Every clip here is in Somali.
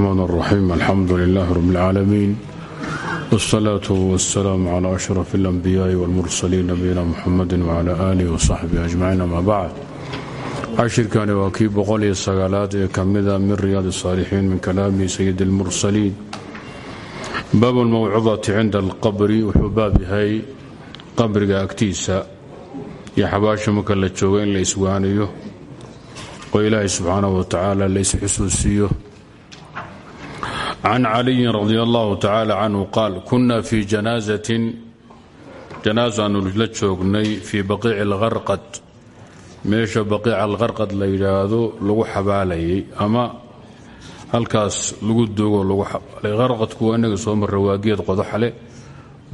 الرحمن الرحيم الحمد لله رب العالمين والصلاة والسلام على أشرف الأنبياء والمرسلين نبينا محمد وعلى آله وصحبه أجمعين أما بعد cashirkani waa kii boqol iyo sagaalaad ee ka mida min riyaad الصاalixiin min kalaami sayid اlmursaliin baab اlmawcudati cinda alqabri wuxuu baab yahay qabriga agtiisa iyo xabaasha marka la joogo in la iswaaniyo oo ilaahay subxaanaه wa tacaala la isxusuusiiyo can caliyin radi allahu tacaala canhu qaal kuna fii janaazatin janaasaanu la joognay fii baqiici اlgarqad meesha baqiica alqarqad la yidhaahdo lagu xabaalayay ama halkaas lagu duugo lagu xabaalay qarqadku waa inaga soo marra waa geed qodaxle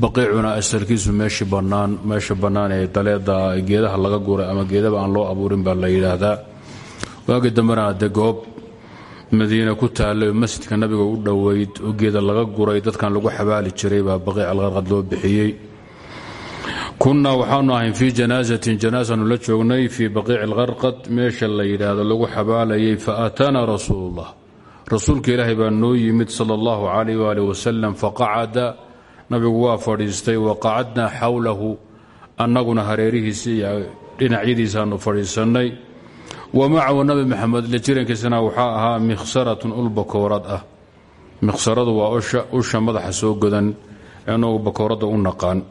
baqiicuna asalkiisu meeshii bannaan meesha bannaan ee daleeda geedaha laga guray ama geedaba aan loo abuurin baa la yidhaahdaa waagi dambena de goob madiine ku taallay masjidka nabiga u dhoweyd oo geeda laga guray dadkan lagu xabaali jiray baa baqiic alqarqad loo bixiyey. Kunaa waxaanu ahayn fii janaasatin janaasanu la joognay fii baqiici alqarqad meesha la yidhaahdo lagu xabaalayay faataana rasuulullah. Rasuulka ilaahay baa noo yimid sala allahu calayh waali wasalam faqacada nabigu waa fadhiistay waqacadnaa xawlahu. Annaguna hareerihiisii iyo dhinacyadiisaanu fadhiisannay wa macahu nabi maxamed la jirankiisana waxaa ahaa mikhsaratun ul bakoorad ah. Mikhsaradu waa usha madaxa soo godan inagu bakooradda u naqaan.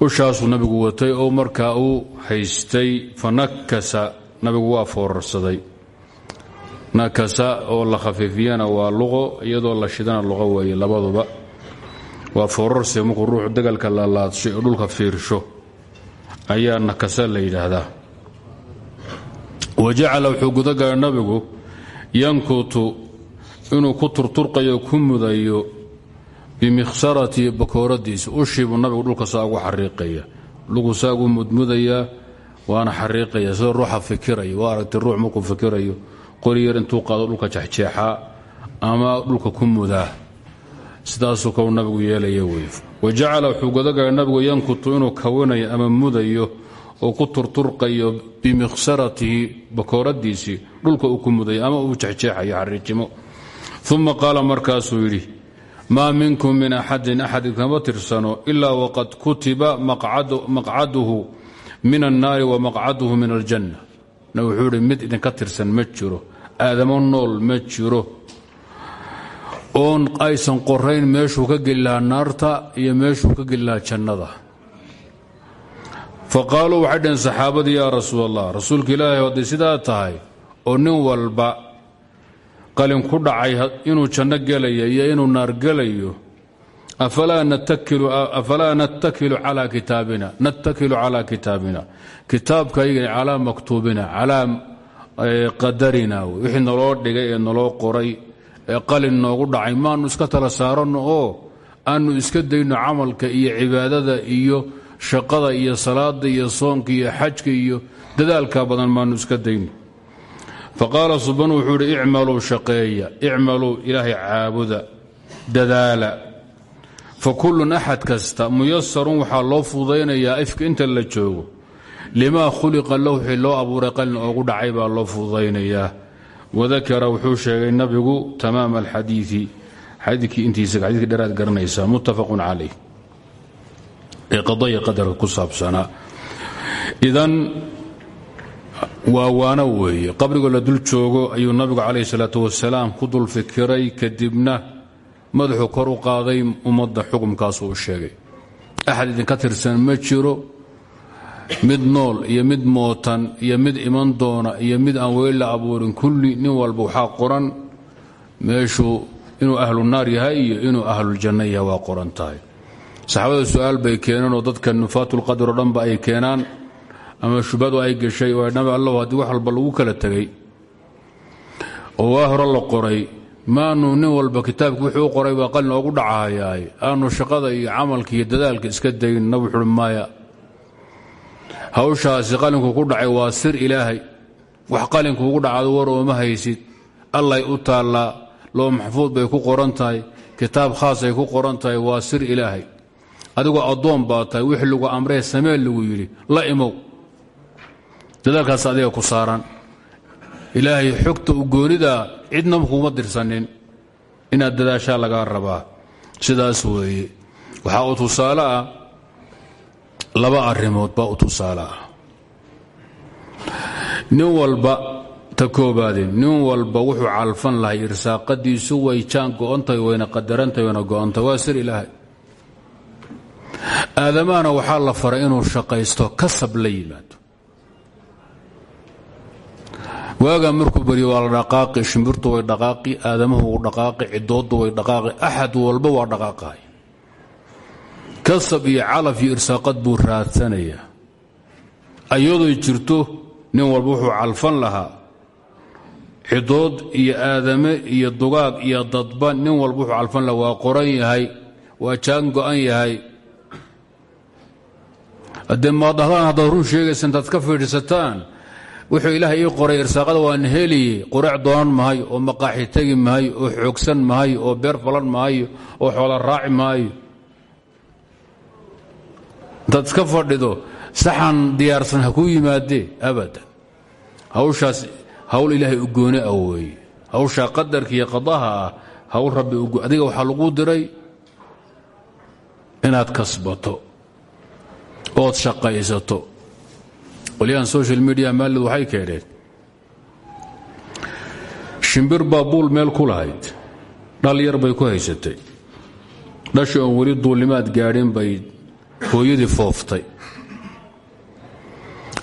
Ushaasuu nabigu watay oo markaa uu haystay fa nakasa nabigu waa foorarsaday. Nakasa oo la khafiifiyana waa luqo iyadoo la shidana luqo weeye labaduba. Waa foorarsi markuu ruuxu dagalka la laadshay oo dhulka fiirsho. Ayaa nakasa la yidhaahdaa wa jacala wuxuu gudagalay nabigu yankutu inuu ku turturqayo ku mudayo bimikhsarati bakooradiisa. Ushiibuu nabigu dhulka saa ugu xariiqaya. Lugu saa ugu mudmudayaa waana xariiqaya. Sida ruuxa fikiraya waa aragtay ruux markuu fikirayo qori yar intuu qaado dhulka jexjeexaa ama dhulka ku mudaa sidaasuu kau nabigu yeelaya wey wa jacala wuxuu gudagalay ama mudayo oo ku turturqayo bimikhsaratihi bakooradiisii dhulka uu ku mudayo ama uu jexjeexayo xariijimo uma qaala markaasuu yidhi maa minkum min axadin axad kama tirsano ilaa waqad kutiba maqcaduhu min annaari wa maqcaduhu min aljanna. Na wuxuu ihi mid idinka tirsan ma jiro aadamo nool ma jiro. Oon aysan qorayn meeshuu ka geli lahaa naarta iyo meeshuu ka geli jannada fa qaaluu waxay dhaheen saxaabadii yaa rasuul allah rasuulka ilaahay hadday sidaa tahay oo nin walba qalin ku dhacay inuu janno gelaya iyo inuu naar gelayo afalaa natakilu calaa kitaabina nattakilu calaa kitaabina kitaabkayga calaa maktuubina calaa qadarina wixii naloo dhigay ee naloo qoray ee qalin noogu dhacay maanu iska tala saaranno oo aanu iska dayno camalka iyo cibaadada iyo shaqada iyo salaada iyo soonka iyo xajka iyo dadaalka badan maanu iska dayno faqaala suban wuxuu idhi icmaluu shaqeeya icmaluu ilaahay caabuda dadaala. Fa kullun axad kasta muyasarun waxaa loo fududaynayaa ifka inta la joogo. Limaa khuliqa lahu wixii loo abuuray qalin oogu dhacay baa loo fududaynayaa wadakara wuxuu sheegay nabigu tamaama alxadiii xadiikii intiisa xadiikii dheeraad garanaysaa muttafaqun calayh ee qadaya qadarka ku saabsanaa idan waa waano weeye qabrigoo la dul joogo ayuu nabigu calayhi salaatu wasalaam ku dul fikiray kadibna madaxuu kor u qaaday ummadda xukumkaasuu u sheegay. Axad idinka tirsan ma jiro mid nool iyo mid mootan iyo mid iman doona iyo mid aan weli la abuurin kulli nin walba waxaa qoran meeshuu inuu ahlu naar yahay iyo inuu ahluljanno yahay waa qoran tahay saxaabada su'aal bay keeneen oo dadka nufaatulqadar oo dhanba ay keenaan ama shubadu ay gashay oo nabi allahu haddii wax walba lagu kala tegay oo waa hore la qoray maanu nin walba kitaabki wuxuu qoray baa qalin oogu dhacahayaay aanu shaqada iyo camalka iyo dadaalka iska dayn nabi wuxuui maya hawshaasi qalinku ku dhacay waa sir ilaahay wax qalinku ugu dhacdo war ooma haysid allay u taallaa loo maxfuud bay ku qoran tahay kitaab khaasay ku qoran tahay waa sir ilaahay adigoo addoon baa tahay wixii lagu amree samee lagu yidhi la imow. Dadaalkaas adiga ku saaran. Ilaahay xogta u goonidaa cidna kuuma dirsanin inaad dadaashaa lagaa rabaa. Sidaas weeye. Waxaa uu tusaale ah laba arrimood baa u tusaale ah. Nin walba ta koobaade nin walba wuxuu calfan lahay irsaaqadiisu way jaan go'ontahay wayna qadarantahay wayna go'ontahay waa sir ilaahay aadamahana waxaa la faray inuu shaqaysto kasab la yimaado. Waagaa markuu baryo waa la dhaqaaqi shimbirtu way dhaqaaqi aadamuhu wuu dhaqaaqi cidoodu way dhaqaaqi axad walba waa dhaqaaqay. Kasab iyo calaf iyo irsaaqad buu raadsanayaa. Ayadooy jirto nin walba wuxuu calfan lahaa. Cidood iyo aadame iyo dugaag iyo dadba nin walba wuxuu calfan lahaa. Waa qoran yahay waa jaan go'an yahay haddee maadahdaan haddaad run sheegaysa intaad ka fiidhisataan wuxuu ilaahay ii qoray irsaaqada waan heliye quraac doonan mahayo oo maqaaxi tegi maayo oo xoogsan maayo oo beer falan maayo oo xoola raaci maayo intaad iska fadhido saxan diyaarsan ha kuu yimaadee? Abadan. Hawshaas hawl ilaahay u gooni ah weeye. Hawshaa qadarka iyo qadaha ah hawl rabbi adiga waxaa lagu diray inaad kasbato ood shaqaysato. Qolyahan social media maalid waxay keeneen shimbir baa buul meel ku lahayd dhal yar bay ku haysatay. Dhashi oon weli duulnimaad gaadhin bay hooyadii fooftay.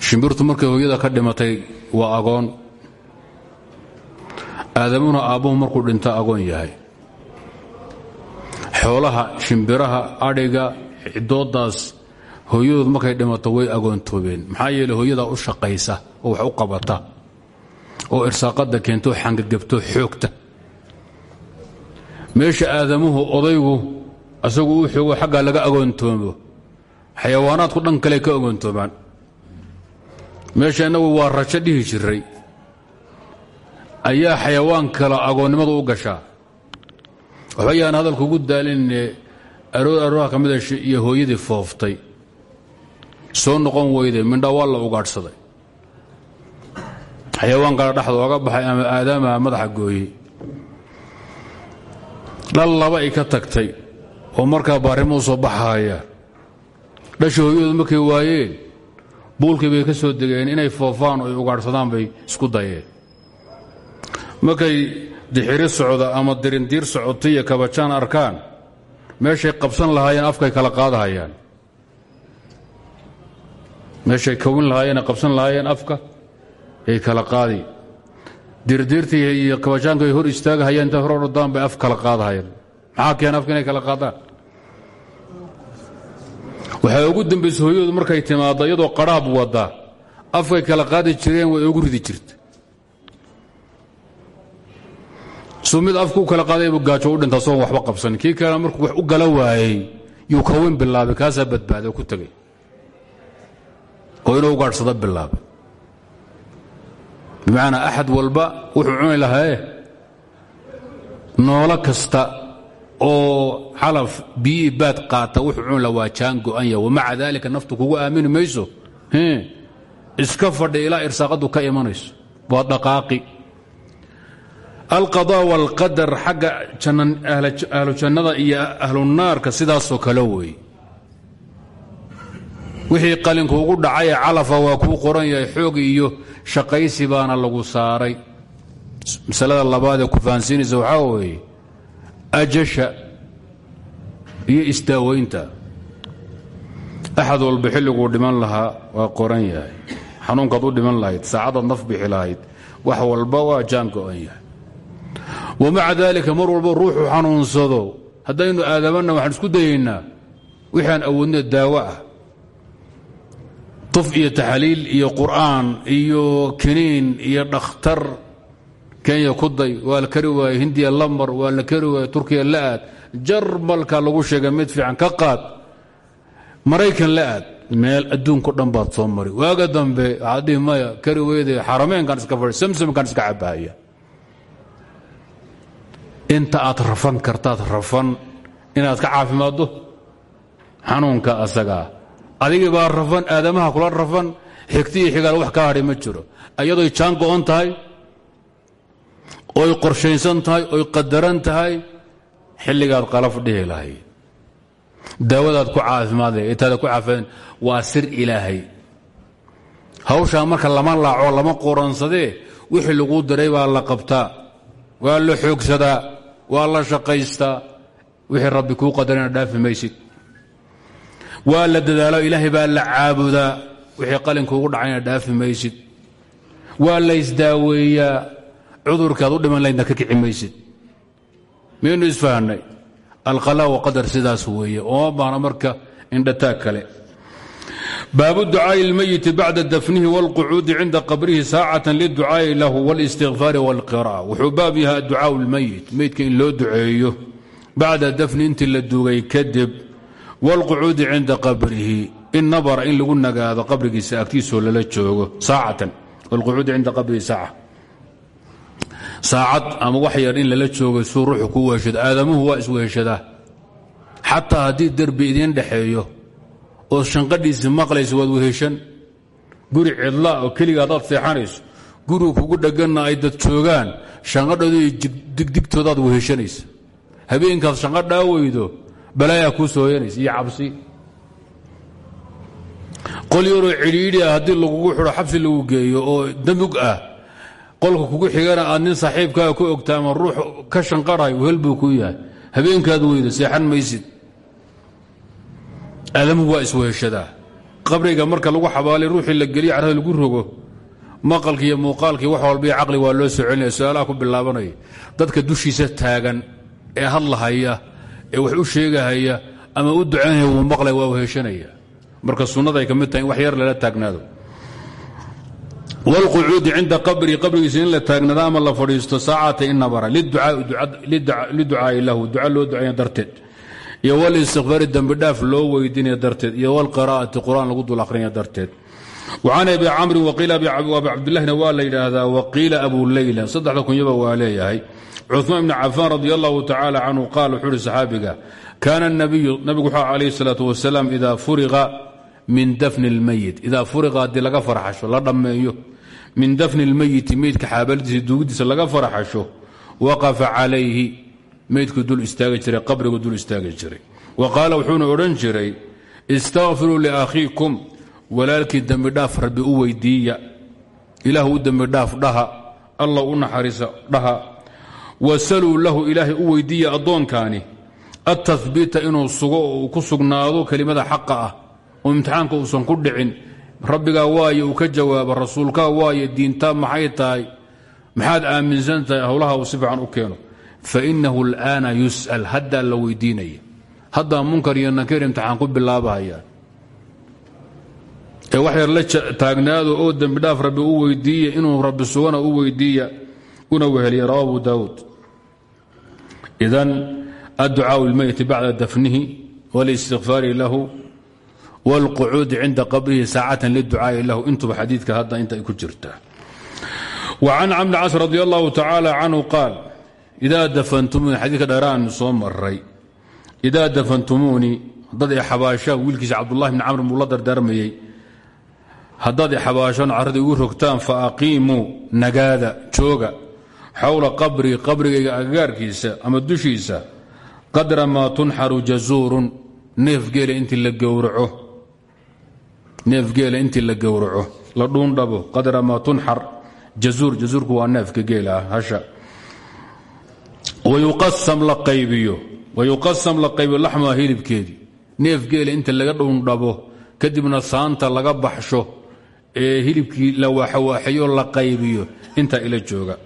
Shimbirtu markay hooyada ka dhimatay waa agoon. Aadamuna aabbuhu markuu dhinto agoon yahay. Xoolaha shimbiraha adhiga cidoodaas hooyadood markay dhimato way agoontoobeen. Maxaa yeele hooyadaa u shaqaysa oo wax u qabata oo irsaaqada keento xangagabto xoogta. Meesha aadamuhu odaygu asagu uu xoogo xaggaa laga agoontoomo xayawaanaadku dhan kale ka agoontoomaan meesha innagu waa rajo dhihi jiray. Ayaa xayawaan kala agoonnimadu u gashaa. Waxba yaan hadalku ugu daalinne aroor arooha ka mida iyo hooyadii fooftay soo noqon weyde mindha waa la ugaadhsaday. Xayawaan kale dhexda oga baxay ama aadaamaha madaxa gooyey dhal laba ay ka tagtay oo markaa baarrimo u soo baxaaya. Dhasha hooyadood markay waayeen buulkii bay ka soo degeen inay foofaan oo ay ugaadhsadaan bay isku dayeen. Markay dixiri socda ama dirindiir socotay iyo kabajaan arkaan meeshay qabsan lahaayeen afkay kala qaadahayaan meeshay kawin lahaayeen qabsan lahaayeen afka ay kala qaadi. Dirdiirtii iyo kabajaanka ay hor istaagahayeen intay hor ordaan bay af kala qaadahayeen. Maxaa keena afka inay kala qaadaan? Waxaa ugu dambaysa hooyadu markay timaaddo iyadoo qadhaab wadda afkay kala qaadi jireen way ugu ridi jirta suu mid afka u kala qaadaybu gaajo u dhinta asoon waxba qabsan. Kii kalena markuu wax u gala waayey yuu kawin bilaabay kaasaa badbaaday oo ku tegay oo inuu ugaadhsado bilaabay. Bimacnaa axad walba wuxuu cuni lahae noolo kasta oo calaf biyi baad qaata wuxuu cuni laha waa jaan go'anya wamaca daalika naftu kugu aamini mayso? Iska fadhi ilaa irsaaqaddu ka imanayso. Waa dhaqaaqi. Alqadaa waalqadar xagga ahlu jannada iyo ahlunaarka sidaasoo kale weeye wixii qalinku ugu dhacay calafa waa kuu qoran yahay xoog iyo shaqaysi baana lagu saaray. Masalada labaad ku fahansiinaysa waxaa weeye ajasha iyo istaaweynta axad walba xilliguu dhiman lahaa waa qoran yahay. Xanuunkaad u dhiman lahayd saacadaad naf bixi lahayd wax walba waa jaan go'an yahay. Wamaca daalika mar walba ruuxu xanuunsado. Haddaynu aadamanna waxaan isku dayaynaa. Wixii aan awoodna daawo ah tuf iyo taxliil iyo qur'aan iyo kiniin iyo dhakhtar. Kenya ku day waa la kari waaye hindiya lamar waa la kari waaye turkiya la aad. Jarmalka lagu sheegay mid fiican ka qaad maraykan la aad. Meel adduunko dhan baad soo mari. Waaga dambe waxaad dhihi maya kari weyde xarameenkan iska fadhi samsamkan iska inta aad rafan kartaad rafan inaad ka caafimaaddo xanuunka asagaa adigii baa rafan aadamaha kula rafan xigtiiyo xigaal wax kaa hadhay ma jiro. Ayadoy jaan go'on tahay oy qorshaysan tahay oy qadaran tahay xilligaad qalaf dhihi lahayd daawadaad ku caafimaadlay intaada ku caafimaaden waa sir ilaahay. Hawshaa marka lama laaco lama qoransadee wixii laguu diray baa la qabtaa. Waa la xoogsadaa waa la shaqaystaa wixii rabbi kuu qadarina dhaafi maysid waa la dadaalo ilaahay baa la caabudaa wixii qalinkuugu dhacayna dhaafi maysid waa la ysdaaweeyaa cudurkaad u dhiman laydna ka kici maysid miyaynu isfahanay alqalaa waqadar sidaas weeye ooma baahna marka indhataag kale baabu ducaaءi اlmayiti bacda dafnihi wاlqucuudi cinda qabrihi saacatan liducaaءi lahu wاlistikfaari wاlqira'a wuxuu baab yahay adducaaء اlmayit meydka in loo duceeyo bacda dafni intii la dugay kadib wاlqucuudi cinda qabrihi in nabara in lagu nagaado qabrigiisa agtiisoo lala joogo saacatan wاlqucuudi cinda qabrihi saaca saacad ama wax yar in lala joogo suu ruuxu ku weheshado aadamuhu waa isweheshadaa xataa haddii derbi idiin dhexeeyo oo shanqadhiisi maqlayso waad weheshan guri cidlaa oo keliga adaad seexanayso gurigu kugu dhegganna ay dad joogaan shanqadhooda iyo digdigtoodaad weheshanaysa habeenkaad shanqadhaa weydo balaayaa kuu sooyanaysa iyo cabsi. Qol yaroo cidhiidhi ah haddii lagugu xidho xabsi lagu geeyo oo damug ah. Qolka kugu xigana aad nin saaxiibkaaga ku ogtaa ama ruux ka shanqarhay wehel kuu yahay. Habeenkaad weydo seexan maysid. Aadamuhu waa isweheshadaa qabriga marka lagu xabaalay ruuxii la geliya carrada lagu rogo. Maqalki iyo muuqaalkii wax walba iyo caqli waa loo soo celinaya su'aalaha ku bilaabanaya. Dadka dushiisa taagan ee hadlahaya ee wax u sheegahaya ama u ducaynaya wuu maqlaya waa weheshanaya marka sunnaday ka mid tahay wax yar lala taagnaado. Wاlqucuudi cinda qabri qabrigiisa in la taagnaado ama la fadhiisto saacata inabara liducaa'i lahu duca loo ducaya darteed. Iyo walistikfaari dembidhaaf loo weydiinaya darteed. Iyo wlqira'ati qur'aan lagu dul akrinaya darteed. وcan abi camrin waqiila abi cabdilahina waa la yidhaahdaa waqiila abu leyla saddexda kunyaba waa leeyahay cuثmaan bn cafaan radi allahu tacala canhu qaal wuxuu uhi saxaabiga kaana nabiyu nabigu wuxuu calayh الsalaaة wasalaam ida furiqa min dafni اlmayit idaa furiqa haddii laga farxasho la dhammeeyo min dafni اlmayiti meydka xaabaladiisa duugidiisa laga farxasho waqafa calayhi meydku dul istaagi jiray qabrigu dul istaagi jiray wa qaala wuxuuna odhan jiray istakfiruu liakhiikum walaalkii dembidhaaf rabbi u weydiiya ilaah u dembidhaaf dhaha allah u naxariisa dhaha wasaluu lahu ilaahay u weydiiya addoonkaani atahbiita inuu sugo oo ku sugnaado kelimada xaqa ah oo imtixaanka uusan ku dhicin. Rabbigaa waaye uu ka jawaabo rasuulkaa waaye diintaa maxay tahay? Maxaad aaminsan tahay howlaha uu si fiican u keeno? Fainahu اlآana yus'al haddaa la weydiinaya haddaa munkar iyo nakir imtixaan ku bilaabahayaan ee wax yar la taagnaado oo dembidhaaf rabbi u weydiiya inuu rabbi sugana u weydiiya una weheliya rawa abu idan adducaaءu اlmeyti bacda dafnihi wاlistikfaari lahu wاlqucuudi cinda qabrihi saacatan liducaaءi lahu intuba xadiidka hadda inta ay ku jirtaa وcan camr cas radi allahu tacaala canhu qaal idaa dafantumuuni xadiidka dheeraanu soo maray idaa dafantumuuni haddaad ixabaashaan wiilkiisa cabdullahi bni camr buu la dardaarmayey haddaad ixabaashaan carradii ugu rogtaan fa aqiimuu nagaada jooga xowla qabrii qabrigayga agagaarkiisa ama dushiisa qadra maa tunxaru jazuurun neefgeela intii la gowraco. Neefgeela la dhuundhabo qadra maa tunxar jazuur jazuurku waa neefka geela ah hasha. Wayuqasam la qaybiyo wayuqasam la qaybiyo laxmuha hilibkeedii neef geela inta laga dhuundhabo kadibna saanta laga baxsho ee hilibkii la waaxawaaxeeyo la qaybiyo intaa ila jooga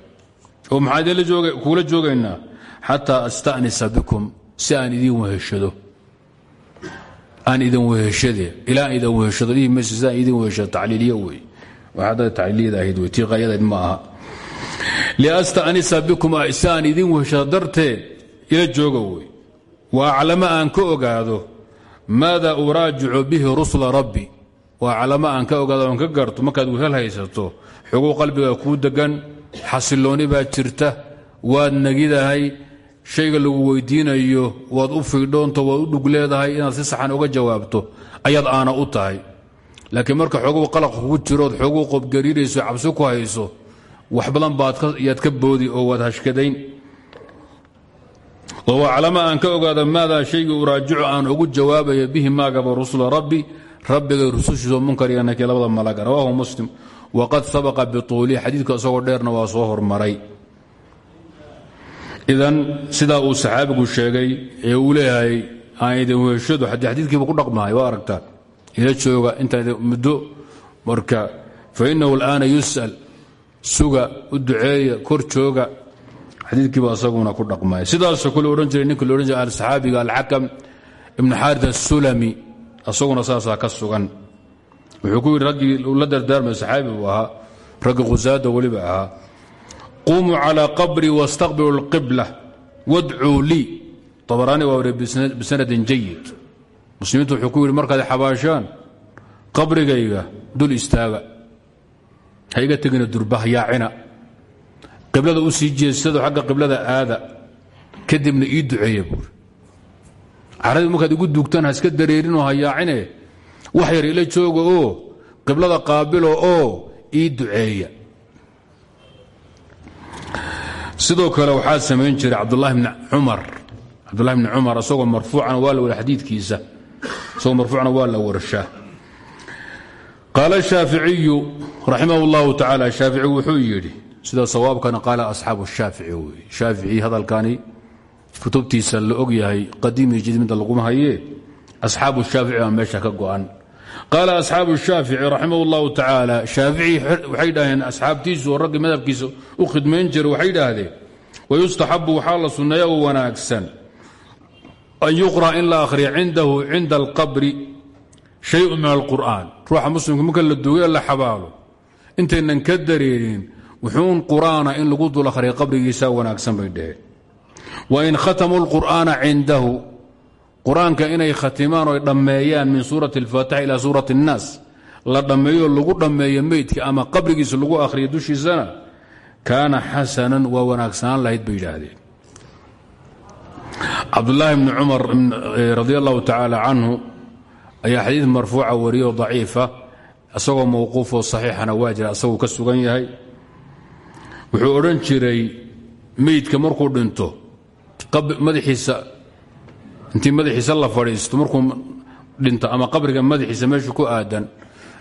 oo maxaad kuula joogaynaa xataa astanisa bikum si aan idin weheshado. Aan idin weheshade ilaa aan idin weheshado dhihi mayso si aan idin weheshado tii qayadeed ma aha. Liastanisa bikum si aan idin ila jooga wa aclama aan ka ogaado maada uraajicu bihi rusula rabbi. Wa aclama aan ka ogaado aan ka garto markaad wehel haysato xoguu qalbiga kuu degan xasilooni baa jirta waad nagidahay shayga lagu weydiinayo waad u fiidhoonto waad u dhug leedahay inaad si saxan uga jawaabto ayaad aana u tahay. Laakiin marka xoguu qalaq kugu jirood xoguu qobgariirayso cabsi ku hayso wax badan baad yaad ka boodi oo waad hashkadayn. Waclama aan ka ogaada maadaa shaygii uraajicu aan ugu jawaabaya bihi maagaba rusula rabbi rabbigay rusushiiso munkar iyo labada malaga. Rawaahu muslim waqad sabaqa bituulihi xadiidka isagoo dheerna waa soo hormaray idan sidaa uu saxaabigu sheegay ee uu leeyahay aan idin weeshadu xadiidkiiba ku dhaqmahay waa aragtaan ila jooga intaa muddo marka fainahu alaana yus'al suga u duceeya kor jooga xadiidkiiba asaguna ku dhaqmaya sidaasoo kale odhan jiray ninka loodhan jiray alsaxaabiga alxakam ibnu xaarid asulami asaguna saasaa ka sugan wuxuu ku yidhi raggii la dardaarmay saxaabi buu ahaa raggii khusaada weliba ahaa qumuu calىa qabrii wاstaqbilu اlqibla wadcuu lii abaraani waa wari bisanadin jayid muslimiintu wuxuu ku yidhi markaad xabaashaan qabrigayga dul istaaga ha iga tegina durba yaacina qiblada u sii jeedsado xagga qiblada aada kadibna ii duceeya buuri caradi markaad igu duugtaan ha iska dareerinoo ha yaacine wax yar ila jooga oo qiblada qaabilo oo ii duceeya. Sidoo kale waxaa samayn jiray cabdulahi bni cumar. Cabdulahi bni cumar isagoo marfuucan waa la wara xadiidkiisa isagoo marfuucna waa la warshaa qaala shaaficiyu raximah اllahu tacaala wuxuu yidhi sida sawaabkana qaala asxaabu shaafici wey shaafici hadalkani kutubtiisa la og yahay qadiimi jidmidda laguma hayee asxaabu shaafici baa meesha ka go'an qaala asxaabu shaafici raximah اllahu tacaala shaafici waxay dhaheen asxaabtiisu oo raggii madhabkiisa u khidmayn jira waxay dhaahdeen wayustaxabu waxaa la sunneeya u wanaagsan an yuqra in la akhriya cindahu cinda alqabri shayun min alqur'an ruuxa muslimka marka la duugay la xabaalo intaynan ka dareerin wuxuun qur'aana in lagu dul akhriya qabrigiisa wanaagsan bay dheheen wain qur'aanka inay khatimaan oy dhammeeyaan min suurati alfaatix ila suurati اnnaas la dhammeeyo lagu dhammeeyo meydka ama qabrigiisa lagu akhriya dushiisana kaana xasanan waa wanaagsanaan lahayd bay yidhaahdeen. Cabdulaahi bni cumar radi allahu tacaala canhu ayaa xadiid marfuuca wariyoo daciifa isagoo mowquufoo saxiixana waa jira asaguu ka sugan yahay. Wuxuu odhan jiray meydka markuu dhinto madaxiisa intii madaxiisa la fadhiisto markuu dhinto ama qabriga madaxiisa meesha ku aadan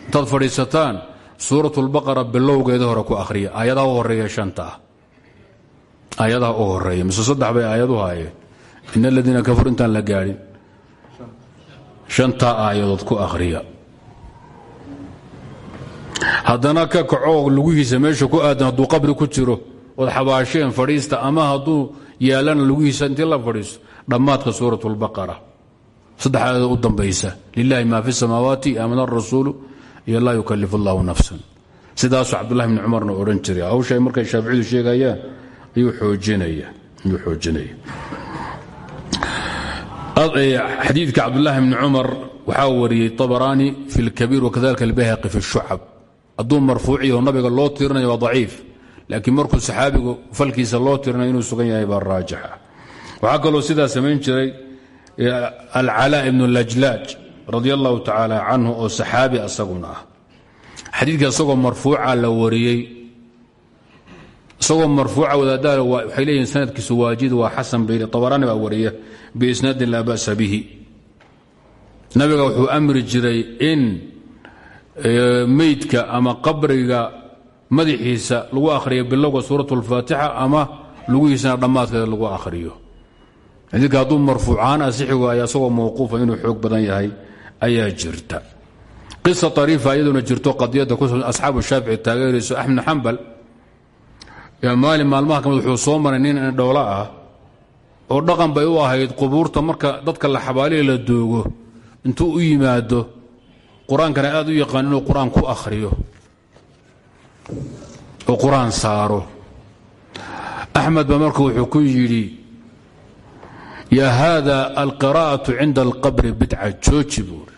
intaad fadhiisataan suurat lbaqara bilowgeeda hore ku akhriya. Aayadaha u horreeya shanta ah. Aayadaha horreeya mise saddex bay aayadu haayeen in aladiina kafaru intaan la gaadhin. Shantaa aayadood ku akhriya. Haddana ka kaco lugihiisa meesha ku aadan hadduu qabri ku jiro ood xabaasheen fadhiista ama hadduu yaalana lugihiisa intii la fadhiisto dhammaadka suurat اlbaqara saddex aayadoo u dambaysa lilahi ma fi samaawaati aamana arasuulu iyo laa yukalif اllahu nafsan sidaasuu cabdulahi bni cumarna odhan jiray hawsha markay shaaficidu sheegayaan ayuu xoojinaya xadiidka cabdulaahi bni cumar waxaa wariyey طabaraani fi اlkabiir wakadalika اlbayhaqi fi الshucab hadduu marfuuciyo nabiga loo tirinayo waa daciif laakiin markuu saxaabigu falkiisa loo tirinayo inuu sugan yahay baa raajixa waxaa kaloo sidaa samayn jiray alcalaa ibnu lajlaaj radi allahu tacaala canhu oo saxaabi asaguna ah. Xadiidka marfuuca la wariyey isagoo marfuuca wadaadaha waxay leeyihiin sanadkiisu waajid waa xasan bayli abaraani baa wariya biisnaadin laa ba'sa bihi. Nabiga wuxuu amri jiray in meydka ama qabriga madaxiisa lagu akhriyo bilowga suurat اlfaatixa ama lugihiisana dhammaadkeeda lagu akhriyo xadiidka hadduu marfuucaan asixi waayo asagoo mawquufa inuu xoog badan yahay ayaa jirta. Qisa ariifa iyaduna jirto qadiyadda ku asxaabu shaafici taageerayso axmed xambal. Maalin maalmaha ka mid wuxuu soo maray nin dhowlo ah oo dhaqan bay u ahayd qubuurta marka dadka la xabaalihi la doogo. Intuu u yimaado qur'aankana aad u yaqaan inuu qur'aan akhriyo. Oo qur'aan saaro. Axmed ba marka wuxuu ku yidhi ya haada alqira'aةu cinda alqabri bidca jooji buuri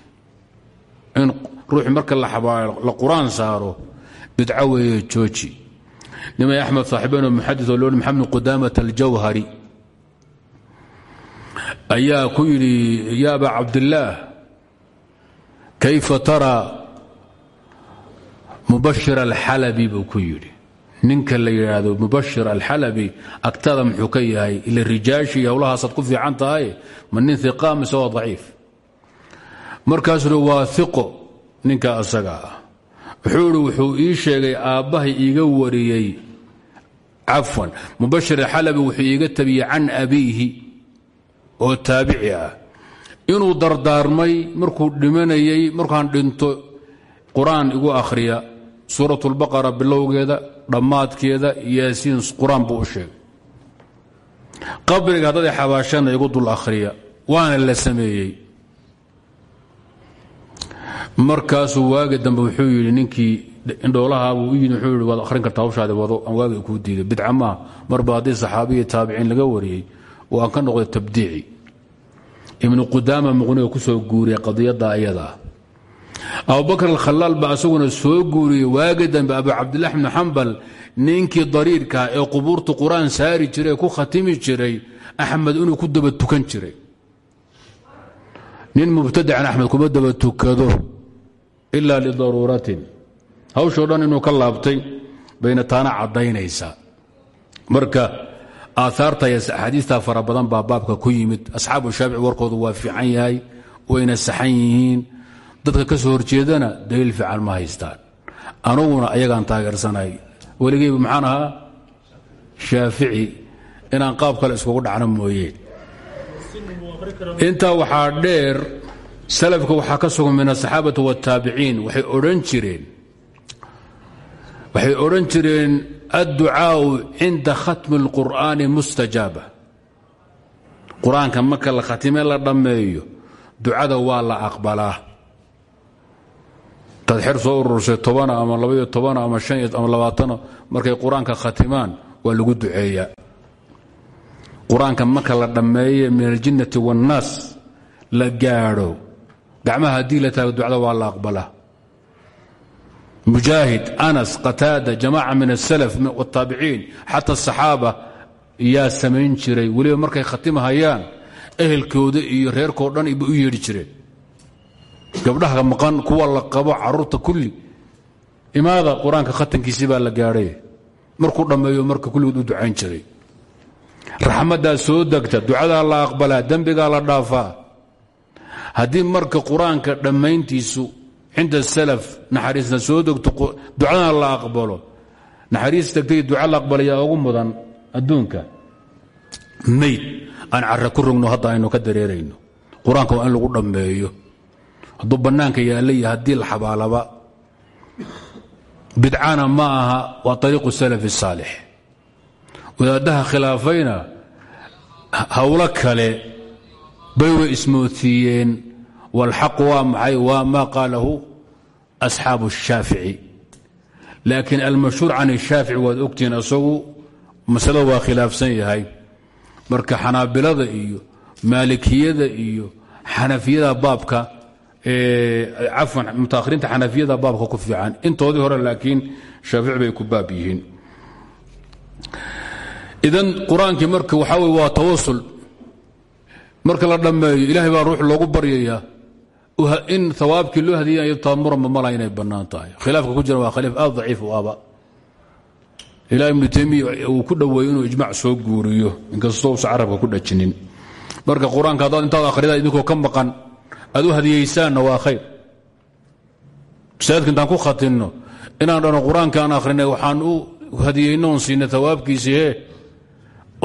in ruuxi marka la qur'aan saaro bidco weeye jooji. Nimay axmed saaxiibeen oo muxadis oo loodhi maxamed qudaamat aljawhari. Ayaa ku yidhi ya aba cabdillaah kayfa tara mubashir alxalabi buu ku yidhi ninka la yidhaahdo mubashir alxalabi agtada muxuu ka yahay ila rijaashi iyo howlahaasaad ku fiican tahay ma nin iqa mise waa daciif waa iqo ninka asaga ah. Wuxuu ii sheegay aabbahay iiga wariyey cafwan mubashir alxalabi wuxuu iiga tabiyey can abiihi oo taabici ah. Inuu dardaarmay markuu dhimanayey markaan dhinto qur'aan igu akhriya suurat اlbaqara bilowgeeda dhammaadkeeda yaasiin qur'aan buu u sheegay. Qabriga haddaday xabaashana igu dul akhriya waana la sameeyey. Markaasuu waagi dambe wuxuu yidhi ninkii indhoolahaabuu u yimi wuxuu yidhi waad akhrin kartaa hawshaadi wado aan waagi kuu diiday. Bidca maaha marba haddii saxaabiya taabiciin laga wariyey oo aan ka noqday tabdiici. Ibnu qudaama muqniga ku soo guuriyay qadiyadda ayada ah abubakr alkhalaal baa asaguna soo guuriyey waagi abu cabdillahi bni xambal ninkii dariirkaa ee qubuurta qur'aan saari jiray ku khatimi jiray axmed inuu ku daba tukan jiray. Nin mubtadacan axmed kuma daba tukado ila lidaruuratin. Hawshoo dhan inuu ka laabtay bayna taana caddaynaysaa marka aaaarta axaadiista fara badan baa baabka ku yimid. Asxaabu shaafici warkoodu waa fiican yahay wayna saxan yihiin dadka ka soo horjeedana daliil fiican ma haystaan. Anuguna ayagaan taageersanay weligeyba maxaan ahaa? Shaafici. Inaan qaab kale iskugu dhacno mooyeen intaa waxaa dheer salafka waxaa ka sugan min asaxaabati waataabiciin waxay odhan jireen waxay odhan jireen adducaau cinda khatmi اlqur'aani mustajaaba. Qur'aanka marka la khatime la dhammeeyo ducada waa la aqbalaa xer soo urursay tobana ama labaiyo tobana ama han ama labaatano markay qur'aanka khatimaan waa lagu duceeyaa qur'aanka marka la dhammeeye min aljinnati waannaas la gaadho. Gacmaha haddii la taago ducada waa la aqbalaa mujaahid anas qataada jamaaca min asalaf wاtaabiciin xata asaxaaba yaa samayn jiray. Weliba markay khatimahayaan ehelkooda iyo reerkao dhan ba u yeedhi jireen gabdhaha maqan kuwa la qabo carruurta kulli. Imaada qur'aanka khatankiisii baa la gaadhay. Markuu dhammeeyo marka kulligood u ducayn jiray. Raxmaddaa soo degta ducadaa la aqbalaa dembigaa la dhaafaa. Haddii marka qur'aanka dhammayntiisu salaf naxariisna soo degto ducadana la aqbalo naxariis degtay duca la aqbalayaa ugu mudan adduunka. Mayd aan cara ku rogno hadda aynu ka dareerayno. Qur'aanka waa in lagu dhammeeyo hadduu bannaanka yaalla iyo haddii la xabaalaba bidcana ma aha waa ariiqu salafi saalix wadaaddaha khilaafayna howlo kale bay way ismoodsiiyeen wاlxaq waa maxay waa ma qaalahu asxaabu الshaafici laakiin almashhuur can الshaafici waad ogtihiin isagu masalada waa khilaafsan yahay marka xanaabilada iyo maalikiyada iyo xanafiyada baabka cafwan mutaahiriinta xanafiyada baabka ku fiican. Intoodii hore laakiin shaafici bay ku baab yihiin. Idan qur'aankii marka waxaa waa tawasul marka la dhammeeyo ilahay baa ruux loogu baryayaa. In awaabkii loo hadiyayo tamuranba mala inay bannaan khilaafka ku jira waa khilaaf aad daciif u aba ilaa ibnu taymiya uu ku dhoweeyo inuu ijmac soo guuriyo inkastoo usa carabka ku dhajinin. Marka qur'aanka intaad akhrida idinkoo ka maqan aad u hadiyaysaanna waa khayr. Masaajidka intaan ku khatinno inaan dhano qur'aanka aan akhrinay waxaan u hadiyeyno on siinay awaabkiisii he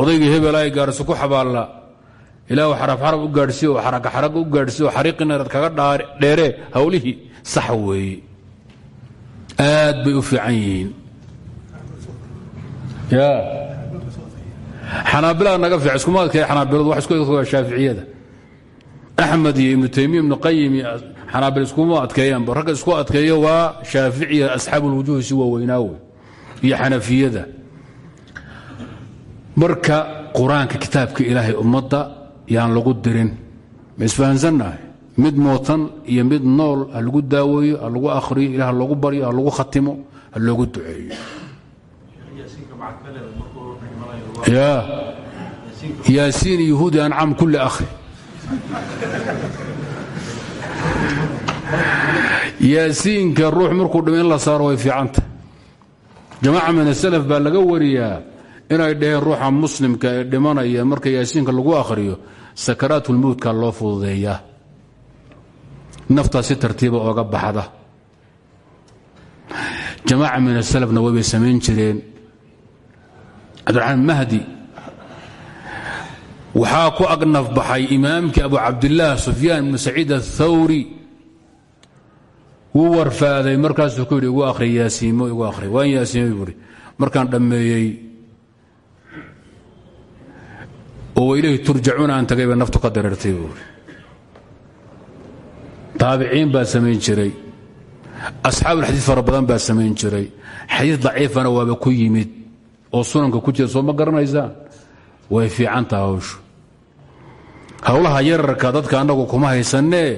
odaygii hebel ay gaarhso ku xabaalla. Ilaahu xarafxaraf u gaadhsiiy oo xaragaxarag u gaadhsiiy oo xariiqinaad kaga dheeree hawlihii sax weeye aad bay u fiican yihiin. Xanaabilada naga fiican iskuma adkaya xanaabiladu wax isku adkaya shaaficiyada axmed iyo ibnu taymiya ibnu qayim iyo xanaabil iskuma adkeeyaanba ragga isku adkeeya waa shaaficiya asxaabulwujuuhi si waaweynaawe iyo xanafiyada marka qur'aanka kitaabka ilaahay ummadda yaan lagu dirin ma isfahansannahay mid mootan iyo mid nool ha lagu daaweeyo ha lagu akhriyo ilah ha loogu baryo ha lagu khatimo ha loogu duceeyo ya yaasiin yahuudi ancam kulli akhi yaasiinka ruux markuu dhimo in la saaro way fiicanta. Jamaaca min asalaf baa laga wariyaa inay dhaheen ruuxa muslimka ee dhimanaya marka yaasiinka lagu akhriyo sakaraatulmowtka loo fududeeyaa. Naftaa si tartiiba ooga baxda. Jamaaca min asalafna waybay samayn jireen. Cabdiraxmaan mahdi waxaa ku agnaf baxay imaamkii abu cabdillaah sufyaan ibnu saciid athawri wuu warfaaday markaasuu ku yidhi igu akhri yaasiimo igu akhri. Waan yaasiimo buuhi markaan dhammeeyey oo wailayhi turjacuuna aan tagay bay naftu ka dareertay buuhi taabiciin baa samayn jiray. Asxaabulxadiid fara badan baa samayn jiray. Xadiid daciifana waaba ku yimid. Oo sunanka ku jira soo ma garanaysaan way fiicantaha hawshu. Howlaha yararka dadka annagu kuma haysanee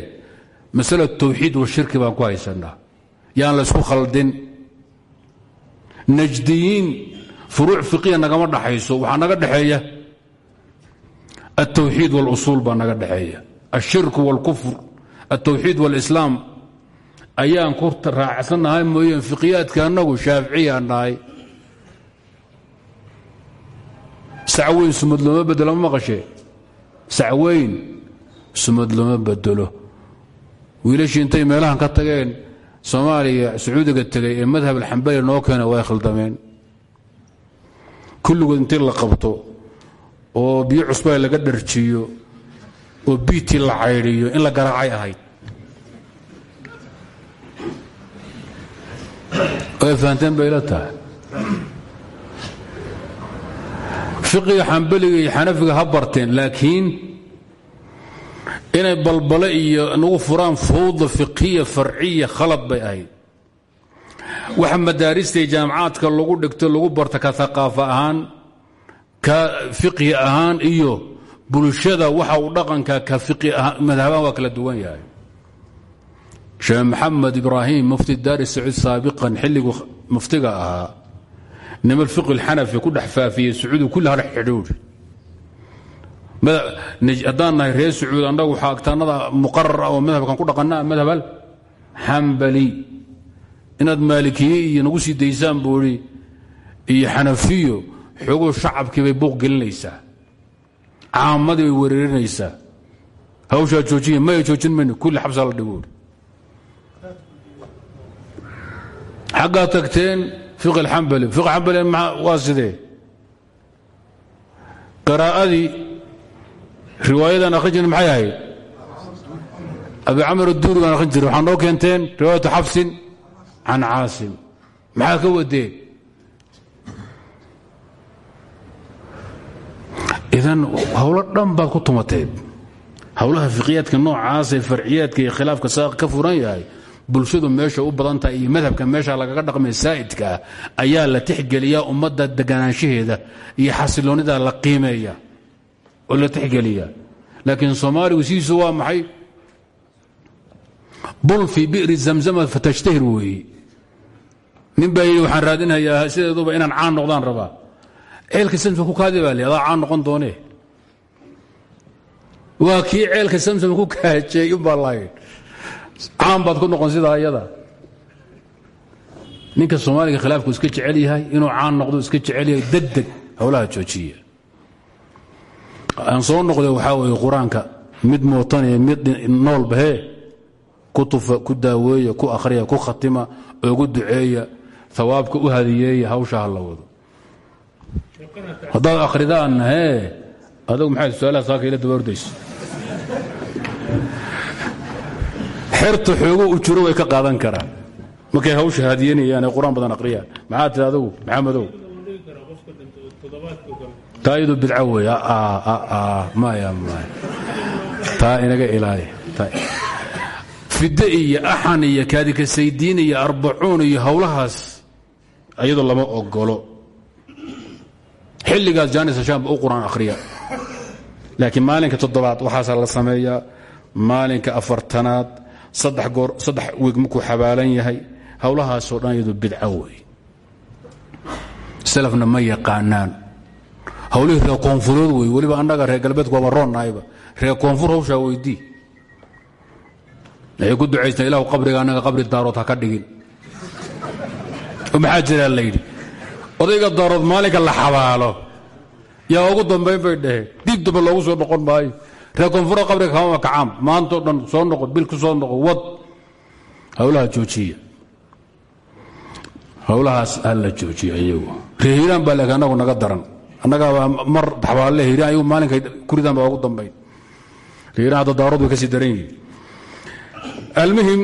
masala tawxiid wa shirki baan ku haysannaa. Yaan la ysku khaldin. Najdiyiin furuuc fiqiya nagama dhaxayso waxaa naga dhexeeya altawxiid walusuul baa naga dhexeeya alshirku wاlkufr altawxiid wاlislaam ayaan ku raacsannahay mooyeen fiqiyaadka annagu shaaficiyaan nahay sacweyn sumad looma bedelo ma maqashee sacweyn sumad looma bedelo wiilashii intay meelahan ka tageen soomaaliya sacuudiga tegay ee madhab alxambali noo keena way khaldameen kulligood intii la qabto oo biyo cusbaa laga dharjiyo oo biitii la caydhiyo in la garaacay ahayd way fahanteen bay la tahay fiqiga xambaliga iyo xanafiga ha barteen laakiin inay balbale iyo nagu furaan fawda fiqiya farciya khalad bay ahayd. Waxa madaarista iyo jaamacaadka lagu dhigto lagu barta ka aqaafa ahaan ka fiqhi ahaan iyo bulshada waxa uu dhaqanka ka fiqhi madhabahan waa kala duwan yahay. Sheekh maxamed ibraahim mufti daari sacuud saabiqan xilliguu muftiga ahaa nima fiqi اlxanafi ku dhex faafiyey sacuudi kulli har xidhuuri haddaan nahay reer sacuud annagu waxaa agtaanada muqarar ah oo madhabkan ku dhaqanaa madhab alxambali inaad maalikiye iyo nagu sii daysaan buui iyo xanafiyo xoguu shacabkii bay buuq gelinaysaa caamadii bay wereerinaysaa hawshaa joojiya maya joojin mayno kulli xabsaa la dhigoori tagteen fiqi xambali waa sidee? Qiraa'adii riwaayadan akhrin jirn maxay ahayd? Abi camr aduuri baan akhrin jire waxaa noo keenteen riwaayatu xafsin can caasim. Maxaa ka wadeen idan howlo dhan baad ku tumateen. Howlaha fiqiyaadka noocaasee farciyaadka iyo khilaafka saaq ka furan yahay bulshadu meesha u badan tahay iyo madhabka meesha lagaga dhaqmay saa'idka ah ayaa la tixgeliyaa ummadda deganaanshaheeda iyo xasiloonnida la qiimeeya oo la tixgeliya laakiin soomaaligu sidiisu waa maxay? Bul fii bi'ri zamzama fatashtahir weeye nin baa yidhi waxaan raadinhayaa sideeduba inaan caan noqdaan rabaa. Ceelka samsam ku kaadi baa le caan noqon doonee. Waa kii ceelka samsam ku kaajeey unbaa lahayn caan baad ku noqon sidaa iyada. Ninka soomaaliga khilaafku iska jecel yahay inuu caan noqdo iska jecel yahay degdeg howlaha joojiya. Aan soo noqday waxaa weeye qur'aanka mid mootanaya mid noolba hee ku tufa ku daaweeya ku akhriya ku khatima ugu duceeya hawaabka u hadiyeeya hawsha ha la wado. Haddaad akhridaan hee adagu maxay su'aalaha saaka ila daba ordayso xerta xoogo u jiro way ka qaadan karaan. Markay hawsha hadiyanayaan ee qur'aan badan akhriyaan maxaa tiri adagu maxamadow taa iyadu bidco wey maya maya taa inaga ilaali fidde iyo axan iyo kaadikasaydiin iyo arbacuun iyo howlahaas iyadoo lama ogolo xilligaas janis hashaamba u qur'aan laakiin maalinka toddobaad waxaasaa la sameeyaa. Maalinka afartanaad saddex wiig markuu xabaalan yahay howlahaasoo dhan iyadu bidco wey salafna ma yaqaanaan. Hawlihii reer koonfureed wey weliba annaga reer galbeedku waaba roonnahayba reer koonfur hawshaa weydii. Waxay ku ducaystaan ilahu qabriga annaga qabri daarood ha ka dhigin. Oo maxaa la yidhi? Odayga daarood maalinka la xabaalo. Yaa ugu dambayn bay dhaheen. Dib damba loogu soo noqon maayo reer koonfura qabriga kama makacaam maantao dhan soo noqo bil ku soo noqo wad. Hawlaha joojiya. Hawlahaas alla joojiya iyagu. Reer hiiraan naga daran. Annagaabaa mar xabaalle hiiraan ayagu maalinkay kuridaan baa ugu dambayn reer hiiraan ka sii daran yihiin. Almuhim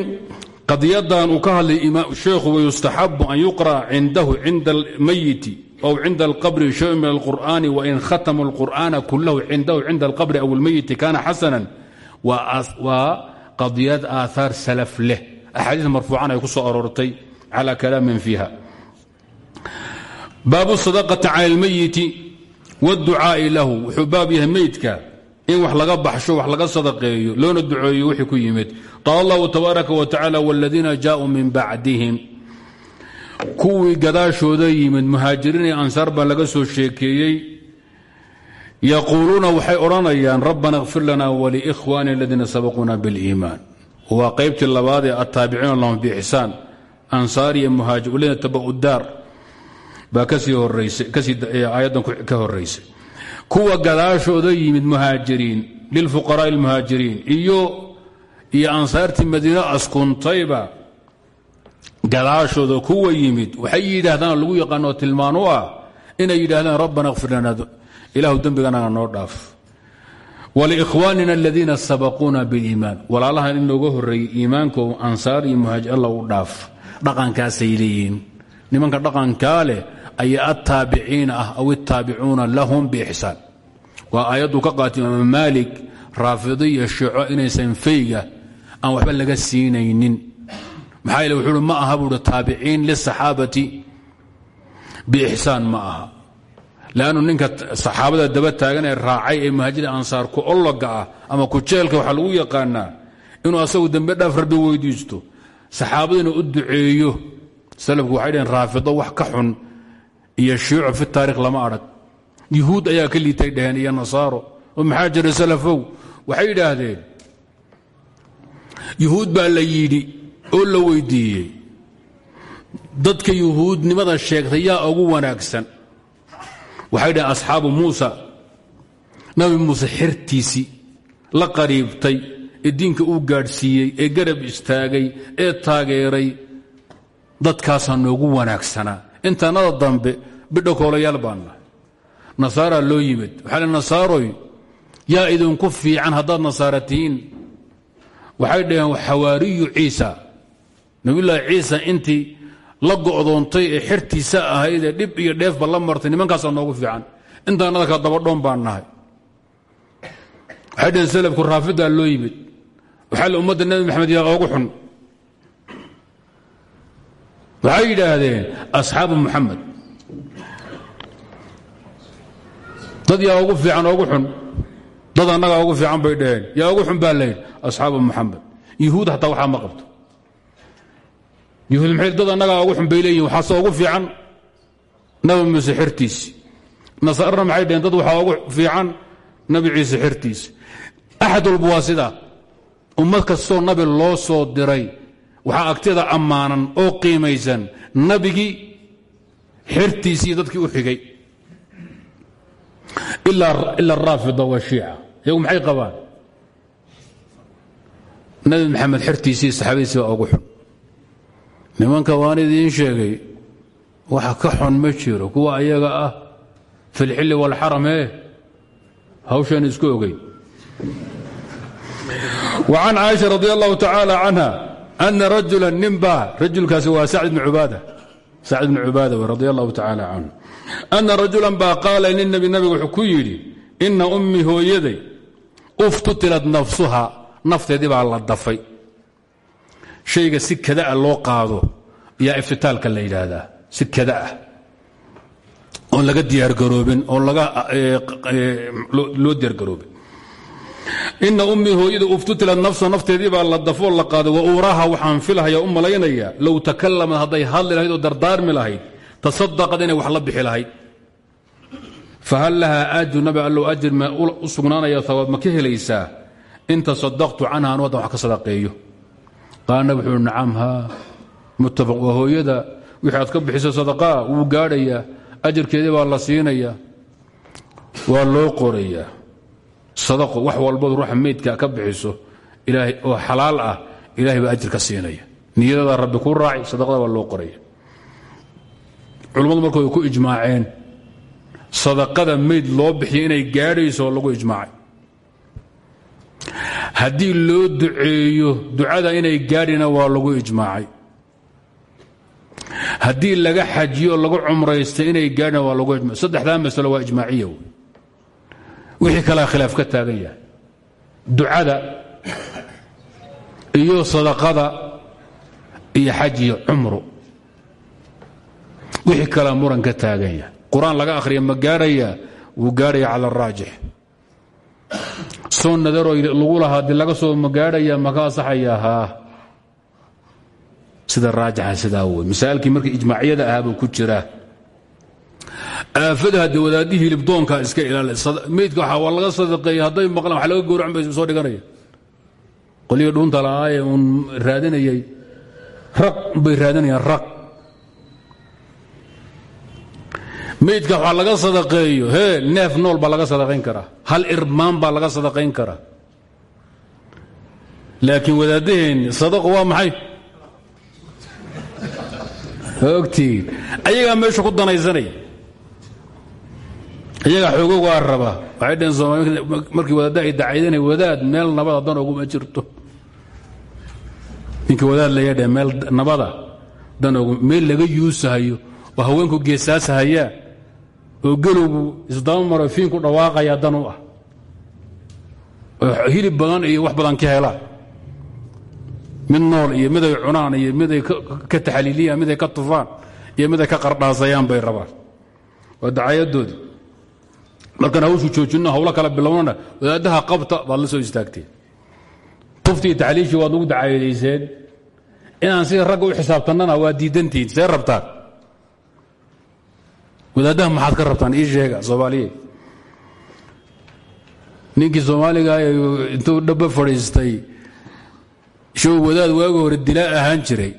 qadiyadan uu ka hadlay sheekhu wayustaxabu an yuqra cindahu cinda almayiti aw cinda alqabri shay min alqur'ani wain khatama alqur'ana kulahu cindahu cinda alqabri aw almayiti kana xasanan waa qadiyad aaaar salaf leh axaadiis marfuucan ay ku soo aroortay cala kalaamin fiiha baabu sadaqati cala almayiti wاdducaa'i lahu wuxuu baab yahay meydka in wax laga baxsho wax laga sadaqeeyo loona duceeyo wixii ku yimid qaala allahu tabaaraka wa tacala wاladiina jaaءuu min bacdihim kuwii gadaashooda yimid muhaajiriin iyo ansaar baa laga soo sheekeeyey yaquuluuna waxay odhanayaan rabbana اkfir lana waliikhwani aladiina sabaquuna biاliimaan waa qaybtii labaad ee attaabiciina lahum biixsaan ansaar iyo muhaajir waladiina tabau daar baa ka sii horeysayaayadan ka horeysay kuwa gadaashooda yimid muhaajiriin lilfuqaraai almuhaajiriin iyo iyo ansaartii madiino askuntayba gadaashooda kuwa yimid. Waxay yidhaahdaan lagu yaqaanoo tilmaan u ah inay rabbana kfir lana ilaahu dembiganaga noo dhaaf. Waliikhwaanina aladiina sabaquuna biliimaan. Walaalahan inooga horeeyey iimaanko ansaar iyo muhaajir alla dhaaf. Dhaqankaasay leeyihiin. Nimanka dhaqankaa leh ayaa attaabiciina ah aw itaabicuuna lahum biixsaan waa aayaddu ka qaatay imaam maalik raafidiyo shiico inaysan fayga aan waxba laga siinaynin maxaa wuxuu ma aha buuhi taabiciin lisaxaabati biixsaan ma aha. Lannu ninka saxaabada daba taagan ee raacay ee muhaajira ansaar ku olloga ah ama ku jeelka waxaa lagu yaqaanaa inuu asagu dembe dhaaf rabbi weydiisto. Saxaabadina u duceeyo. Salafku waxay dhaheen raafido wax ka xun iyo shiico fi taarikh lama arag. Yuhuud ayaa ka liitay iyo nasaaro. Oo maxaa salafow? Waxay yidhaahdeen yuhuud baa la yidhi oo la weydiiyey. Dadka yuhuudnimada sheegtay yaa ugu wanaagsan. Waxay dhaheen asxaabu muusa nabi muuse xertiisii la qariibtay ee uu gaadhsiiyey ee garab istaagay ee taageeray. Dadkaasaa noogu wanaagsanaa intaanada dambe bidho baan nahay nasaaraa loo yimid. Waxaa le nasaaroy yaa idinku fiican haddaad nasaara tihiin waxay dhaheen xawaariyu ciisa nabiyullaahi ciisa intii la go'doontay ee xertiisa ahayd ee dhib iyo dheefba la martay nimankaasaa noogu fiican. Intaanada ka dabadhoon baan nahay. Waxay dhaheen salafku raafidaa loo yimid waxaa le ummadda nebi maxamed yaa oogu xun. Waxay yidhaahdeen asxaabu muxamed dad yaa ugu fiican oogu xun. Dad annagaa ugu fiican bay dhaheen. Yaa ugu xun baa layidhi asxaabu muxamed yuhuud hataa waxaa ma qabto dad annagaa ugu xun bay leeyihiin waxaase ugu fiican nabi muuse xertiisi nasaarna maxay dad waxaa ugu fiican nabi ciise xertiisi axad walba waa ummad kastoo nabi loo soo diray waxaa agteeda ammaanan oo qiimaysan nabigii xertiisii dadkii u xigay. Ila araafida washiica iyagu maxay qabaan? Nabi maxamed xertiisii saxaabadiisii baa ugu xun nimanka waan idiin sheegay waxa ka xun ma jiro kuwa ayaga ah fi lxilli wاlxaram ee hawshan isku ogeyn وcan caaisha radi allahu tacaala canha ana rajula ninba rajulkaasi waa sacd bn cubaada. Sacd bn cubaada radi allahu tacaala canhu ana rajulan baa qaala linabi nabiga wuxuu ku yidhi ina ummii hooyaday uftutilad nafsuha nafteedii baa la dafay shayga si kadaa loo qaado yaa iftitaalka la yidhaahdaa si kada ah. Oon laga diyaargaroobin oon loo diyaargaroobin ina ummii hooyada uftutilad nafsa nafteedii baa la dafoo la qaaday wa uuraha waxaan filahaya u malaynaya low takalamad hadday hadli oo dardaarmi lahayd tasadaqad wax la bixi lahayd. Fahal lahaa ajru nabi allow ajir ma u sugnaanaya hawaab ma ka helaysaa? In tasadaqtu qaala nabig wuxuu nacam haa muttafaq waa hooyada. Wixii aad ka bixiso sadaqaa wuu gaadhayaa ajarkeedii baa la siinayaa. Waa loo qorayaa. Sadaqo wax walbadu ruuxa meydka ka bixiso. Ilaahay oo xalaal ah ilahay baa ajir ka siinaya. Niyadadaa rabbi ku raaci sadaqada waa loo qoraya culummadu marka way ku ijmaaceen sadaqada meyd loo bixiya inay gaadhayso lagu ijmaacay haddii loo duceeyo ducada inay gaadhina waa lagu ijmaacay. Haddii laga xajiyo lagu cumraystay inay gaadhina waa lagu ijma saddexdaa masalo waa ijmaaciya wey wixii kalea khilaaf ka taagan yahay. Ducada iyo sadaqada iyo xaj iyo cumru. Wixii kalea muran ka taagan yahay. Qur'aan laga akhriya ma gaadhayaa wuu gaadhaya cala araajix soon nadaroo lagu lahaa haddii laga soo ma gaadhayaa maka asaxayaa haa sida raajixa sidaa wey masaa'ilkii markii ijmaaciyada ahaa ku jiraa aafada haddii wadaadii hilibdoonka iska ilaali meydka waa laga sadaqeeyey hadday maqlaan wax laga gowracan bay soo dhiganaya. Qolyii dhuunta la'aaye uun raadinayay. Raq bay raadinayaan raq meydka waxaa laga sadaqeeyo. Hee neef nool baa laga sadaqayn karaa. Hal irmaan baa laga sadaqayn karaa. Laakiin wadaadaheenni sadaqo waa maxay? Ogtiin. Ayagaa meesha ku danaysanaya iyagaa xoogogaa raba waxay dhaheen somaali markii wadaadda ay dacaydanay wadaad meel nabada dan oguma jirto. Ninkii wadaad laya dheh meel nabada dan meel laga yuusahayo oo haweenku geesaasahayaa oo gelowgu isdaba maro fiinku dhawaaqaya dan u ah. Oo hilib badan iyo wax badan ka helaan mid nool iyo mid ay cunaan iyo mid ay ka taxliiliyaan mid ay ka tufaan iyo mid ay ka qardhaasayaan bay rabaan. Waa dacayadoodii markaan hawshu joojinno hawlo kala bilownana wadaadaha qabta baad la soo istaagteen tuftii taxliishii waad ugu dacayadayseen inaan sida ragga u xisaabtannana waa diidantihiin see rabtaan wadaadaha maxaad ka rabtaan? Ii sheega. Soomaaliyeed ninkii soomaaliga intuu dhaba fadhiistay show wadaad waagi hore dilaa ahaan jiray.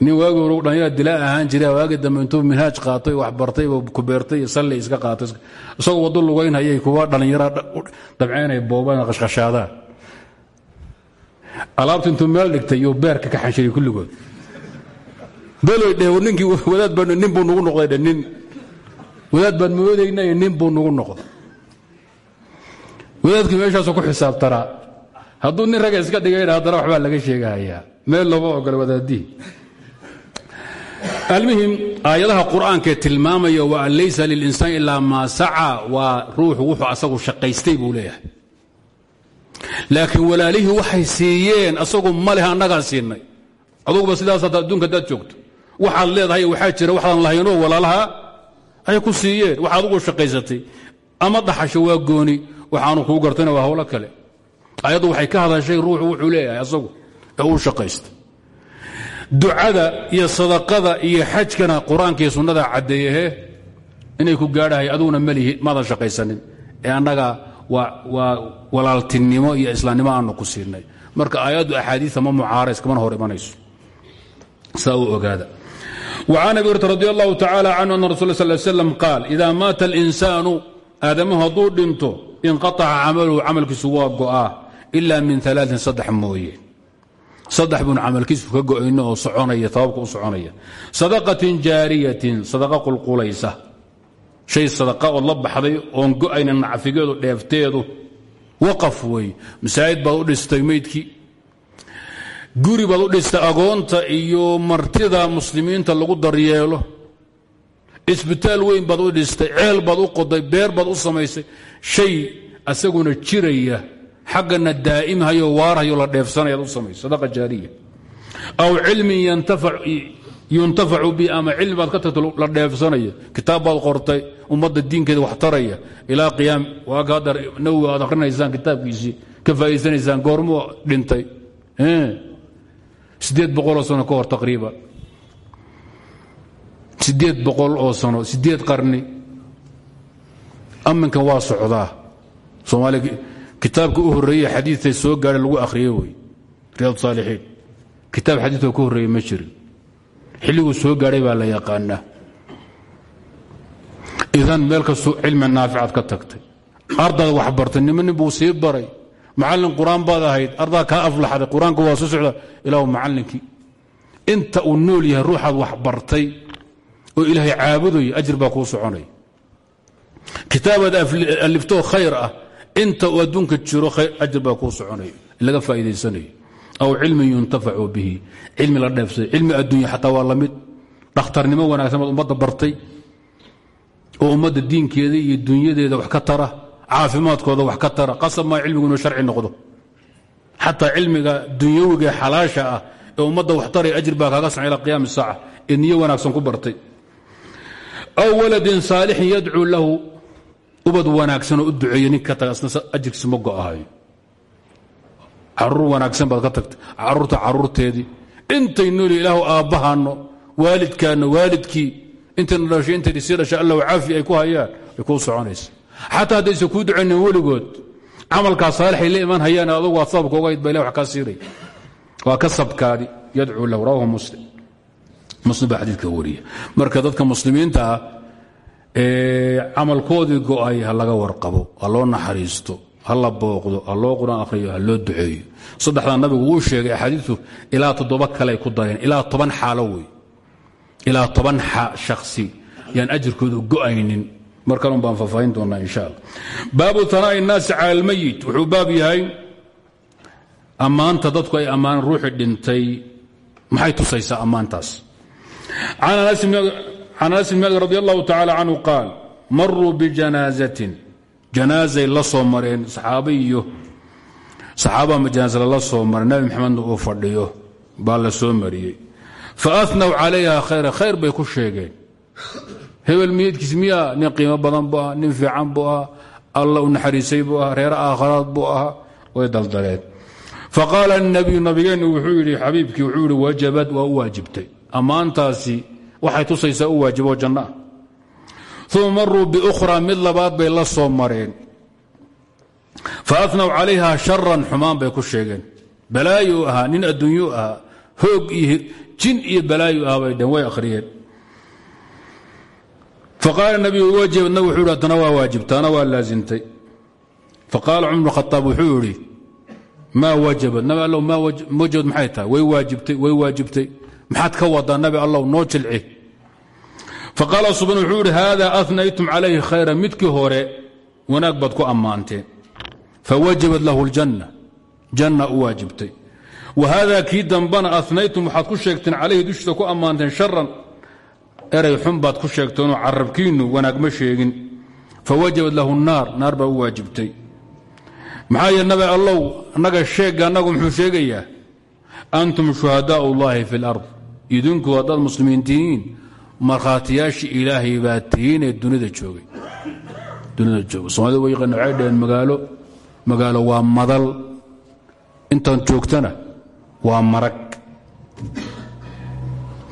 Nin waagi hore dhanyara dilaa ahaan jiray waagi dambe intuu minhaaj qaatay wax bartay kubeertay iyo salli iska qaatay. Isagoo waddo lugaynhayay kuwa dhallinyara dabceynay boobaan qashqashaadaan alaabta intuu meel dhigtay iyo beerka ka xanshiray kulligood ninkii buu nugu nin. Wadaad baan moodaynay nin buu nugu noqday. Wadaadkii meeshaasuu ku xisaabtaraa hadduu nin ragga iska dhigayna haddana waxbaa laga sheegahayaa meel looma ogola wadaadihii almuhim aayadaha qur'aankaee tilmaamaya wa an laysa lilinsaan ilaa maa saca waa ruuxu wuxuu asagu shaqaystay buu leeyahay. Laakiin walaalihii waxay siiyeen asagu ma leh annagaa siinay. Aduguba sidaas hadda adduunka haddaad joogto waxaad leedahay waxaa jira waxaan lahaynoo walaalaha ay ku siiyeen waxa adugu shaqaysatay. Ama dhaxasho waa gooni waxaanu kuu gartayna waa hawlo kale. Ayaddu waxay ka hadashay ruuxu wuxuu leeyahay asagu ee uu shaqaysta ducada iyo sadaqada iyo xajkana qur'aanka iyo sunnada caddeeyahe inay ku gaadhahay aduguna malihi maadan shaqaysanin. Ee annaga waa walaaltinimo iyo islaamnimo aanu ku siinay marka aayaddu axaadiia ma mucaarays kamana hor imanayso. Saa u ogaada وcan abi hurata radi allahu tacala canhu ana rasul sal slam qaal ida maata اlinsaanu aadamuhu hadduu dhinto inqaaca camaluhu camalkiisu waa go'aa ila min alaain saddex mooye. Saddex buun camalkiisu ka go'ayno oo soconaya tababka u soconaya. Sadaqatin jaariyatin sadaqa qulqulaysa. Shay sadaqa ood la baxday oon go'ayna nacfigeedu dheefteedu waqaf wey masaajid baad guri baad u dhistay agoonta iyo martida muslimiinta lagu daryeelo. Isbitaal weyn baad u dhistay ceel baad u qoday beer baad u samaysay. Shay asaguna jiraya xaggana daa'imhayo waarhayo la dheefsanayaad u samaysay. Sadaqa jaariya. Aw cilmin yuntafacu bi ama cilmi baad ka tagto la dheefsanaya. Kitaab baad qortay ummadda diinkeeda wax taraya. Ilaa qiyaam waaka hadda nawowi aad akhrinaysaan ka faa'idaysanaysaan goormuu dhintay siddeed boqoloo sano ka hor taqriiban siddeed boqol oo sano siddeed qarni. Amminkan waa socdaa. Soomaaliya kitaabka u horreeye xadiidtay soo gaadha lagu akhriyey wey riyaad saalixiin. Kitaab xadiidoo ka horreeye ma jirin. Xilliguu soo gaadhay baa la yaqaanaa. Idan meel kastuu cilmi naaficaad ka tagtay. Ardaad wax bartay nima nin buu sii baray macallin qur'aan baad ahayd ardaa kaa aflaxday qur'aanka waa soo socda ilaahu macallinkii. Inta uu nool yahay ruuxaad wax bartay oo ilaahay caabudaya ajir baa kuu soconaya kitaabaad aliftoo khayr ah inta uu adduunka jiro ajir baa kuu soconaya laga faa'iidaysanayo aw cilmin yuntafacu bihi cilmi la dheefsay cilmi adduunya xataa waa la mid. Dhakhtarnimo wanaagsan baad ummadda bartay oo ummadda diinkeeda iyo dunyadeeda wax ka tara caafimaadkooda wax ka tara qasab maa cilmigu sharci noqdo. Xataa cilmiga dunyawiga ee xalaasha ah ee ummadda wax taray ajir baa kaaga san ila qiyaami saaca ee niyo wanaagsan ku bartay. Aw waladin saalixin yadcuu lahu ubad wanaagsanoo u duceeya nin ka taga asna ajirkiisa ma wanaagsan baad ka tagtay carruurta caruurteedii intay nooli ilaahu aabbahaanno waalidkaanno waalidkii intayna dhashay intayna sii dhashay allah caafi ay ku hayaan way kuu soconaysa xataa haddaysa kuu ducaynin weligood camalkaa saalixay la hayaan adugu waad sababka ogayd ba ilah wax kaa siiray waa ka sabkaadi yadcuu lahu rawahu muslim. Muslim baa xadiidka wariya marka dadka muslimiinta ah camalkoodii go'ay ha laga warqabo ha loo naxariisto ha la booqdo ha loo qur'aan akhriyo ha loo duceeyo. Saddexdaa nabigu wuu sheegay axaadiistu ilaa toddoba kaleay ku dareen ilaa toban xaalo wey ilaa toban shaksi yaan ajirkoodu go'aynin mar kalun baan faahfaahin doonaa insha alla baabu tanaa'i almayit wuxuu baab yahay ammaanta dadku ay ammaan ruuxi dhintay. Maxay tusaysaa ammaantaas? Can anas bn malik radi allahu tacaala canhu qaal maruu bijanaazatin janaazay la soo mareen saxaabe iyo saxaaba ma janaaza lala soo maray nabi maxamedna uu fadhiyo baa la soo mariyey. Faanaw calayha khayra khayr bay ku sheegeen hebel miyadkiis miyaa nin qiimo badan buu ahaa nin fiican buu ahaa alla u naxariisay buu ahaa reere aakharaad buu ahaa way daldaleen faqaala nabiyu nabigeennu wuxuu yidhi xabiibkii wuxuu yidhi wajabad waa u waajibtay. Ammaantaasi waxay tusaysaa u waajiboo janno ah uma maruu biukhraa mid labaad bay la soo mareen. Faanaw calayha sharan xumaan bay ku sheegeen. Balaayu ahaa nin adduunyu ahaa hoog iyo faqaala nabiyu wajabadna wuxuu yidhi tana waa waajibtaana waa laazimtay faqaala cumar bn khataab wuxuu yidhi maa wajabad nabi allow maa wajabad maxay tahay way waajibtay way waajibtay maxaad ka wadaa nabi allow noo jilci faqaala subaan wuxuu yidhi haada anaytum calayhi khayra midkii hore wanaag baad ku ammaanteen fawajabat lahu ljanna janna u waajibtay wa haada kii dambana anaytum waxaad ku sheegteen calayhi dushiisa ku ammaanteen sharan eray xun baad ku sheegteenoo carabkiinnu wanaag ma sheegin. Fawajabat lahu naar naar baa u waajibtay. Maxaa yee nabi allow annaga sheegga muxuu sheegayaa? Antum shuhadaau ullaahi fi lard idinku haddaad muslimiin tihiin markhaatiyaashii ilaahay baa tihiin dunida joogay. Dunida jooga soomaalida way yaqaan waxay dhaheen magaalo. Magaalo waa madal. Intaan joogtana waa marag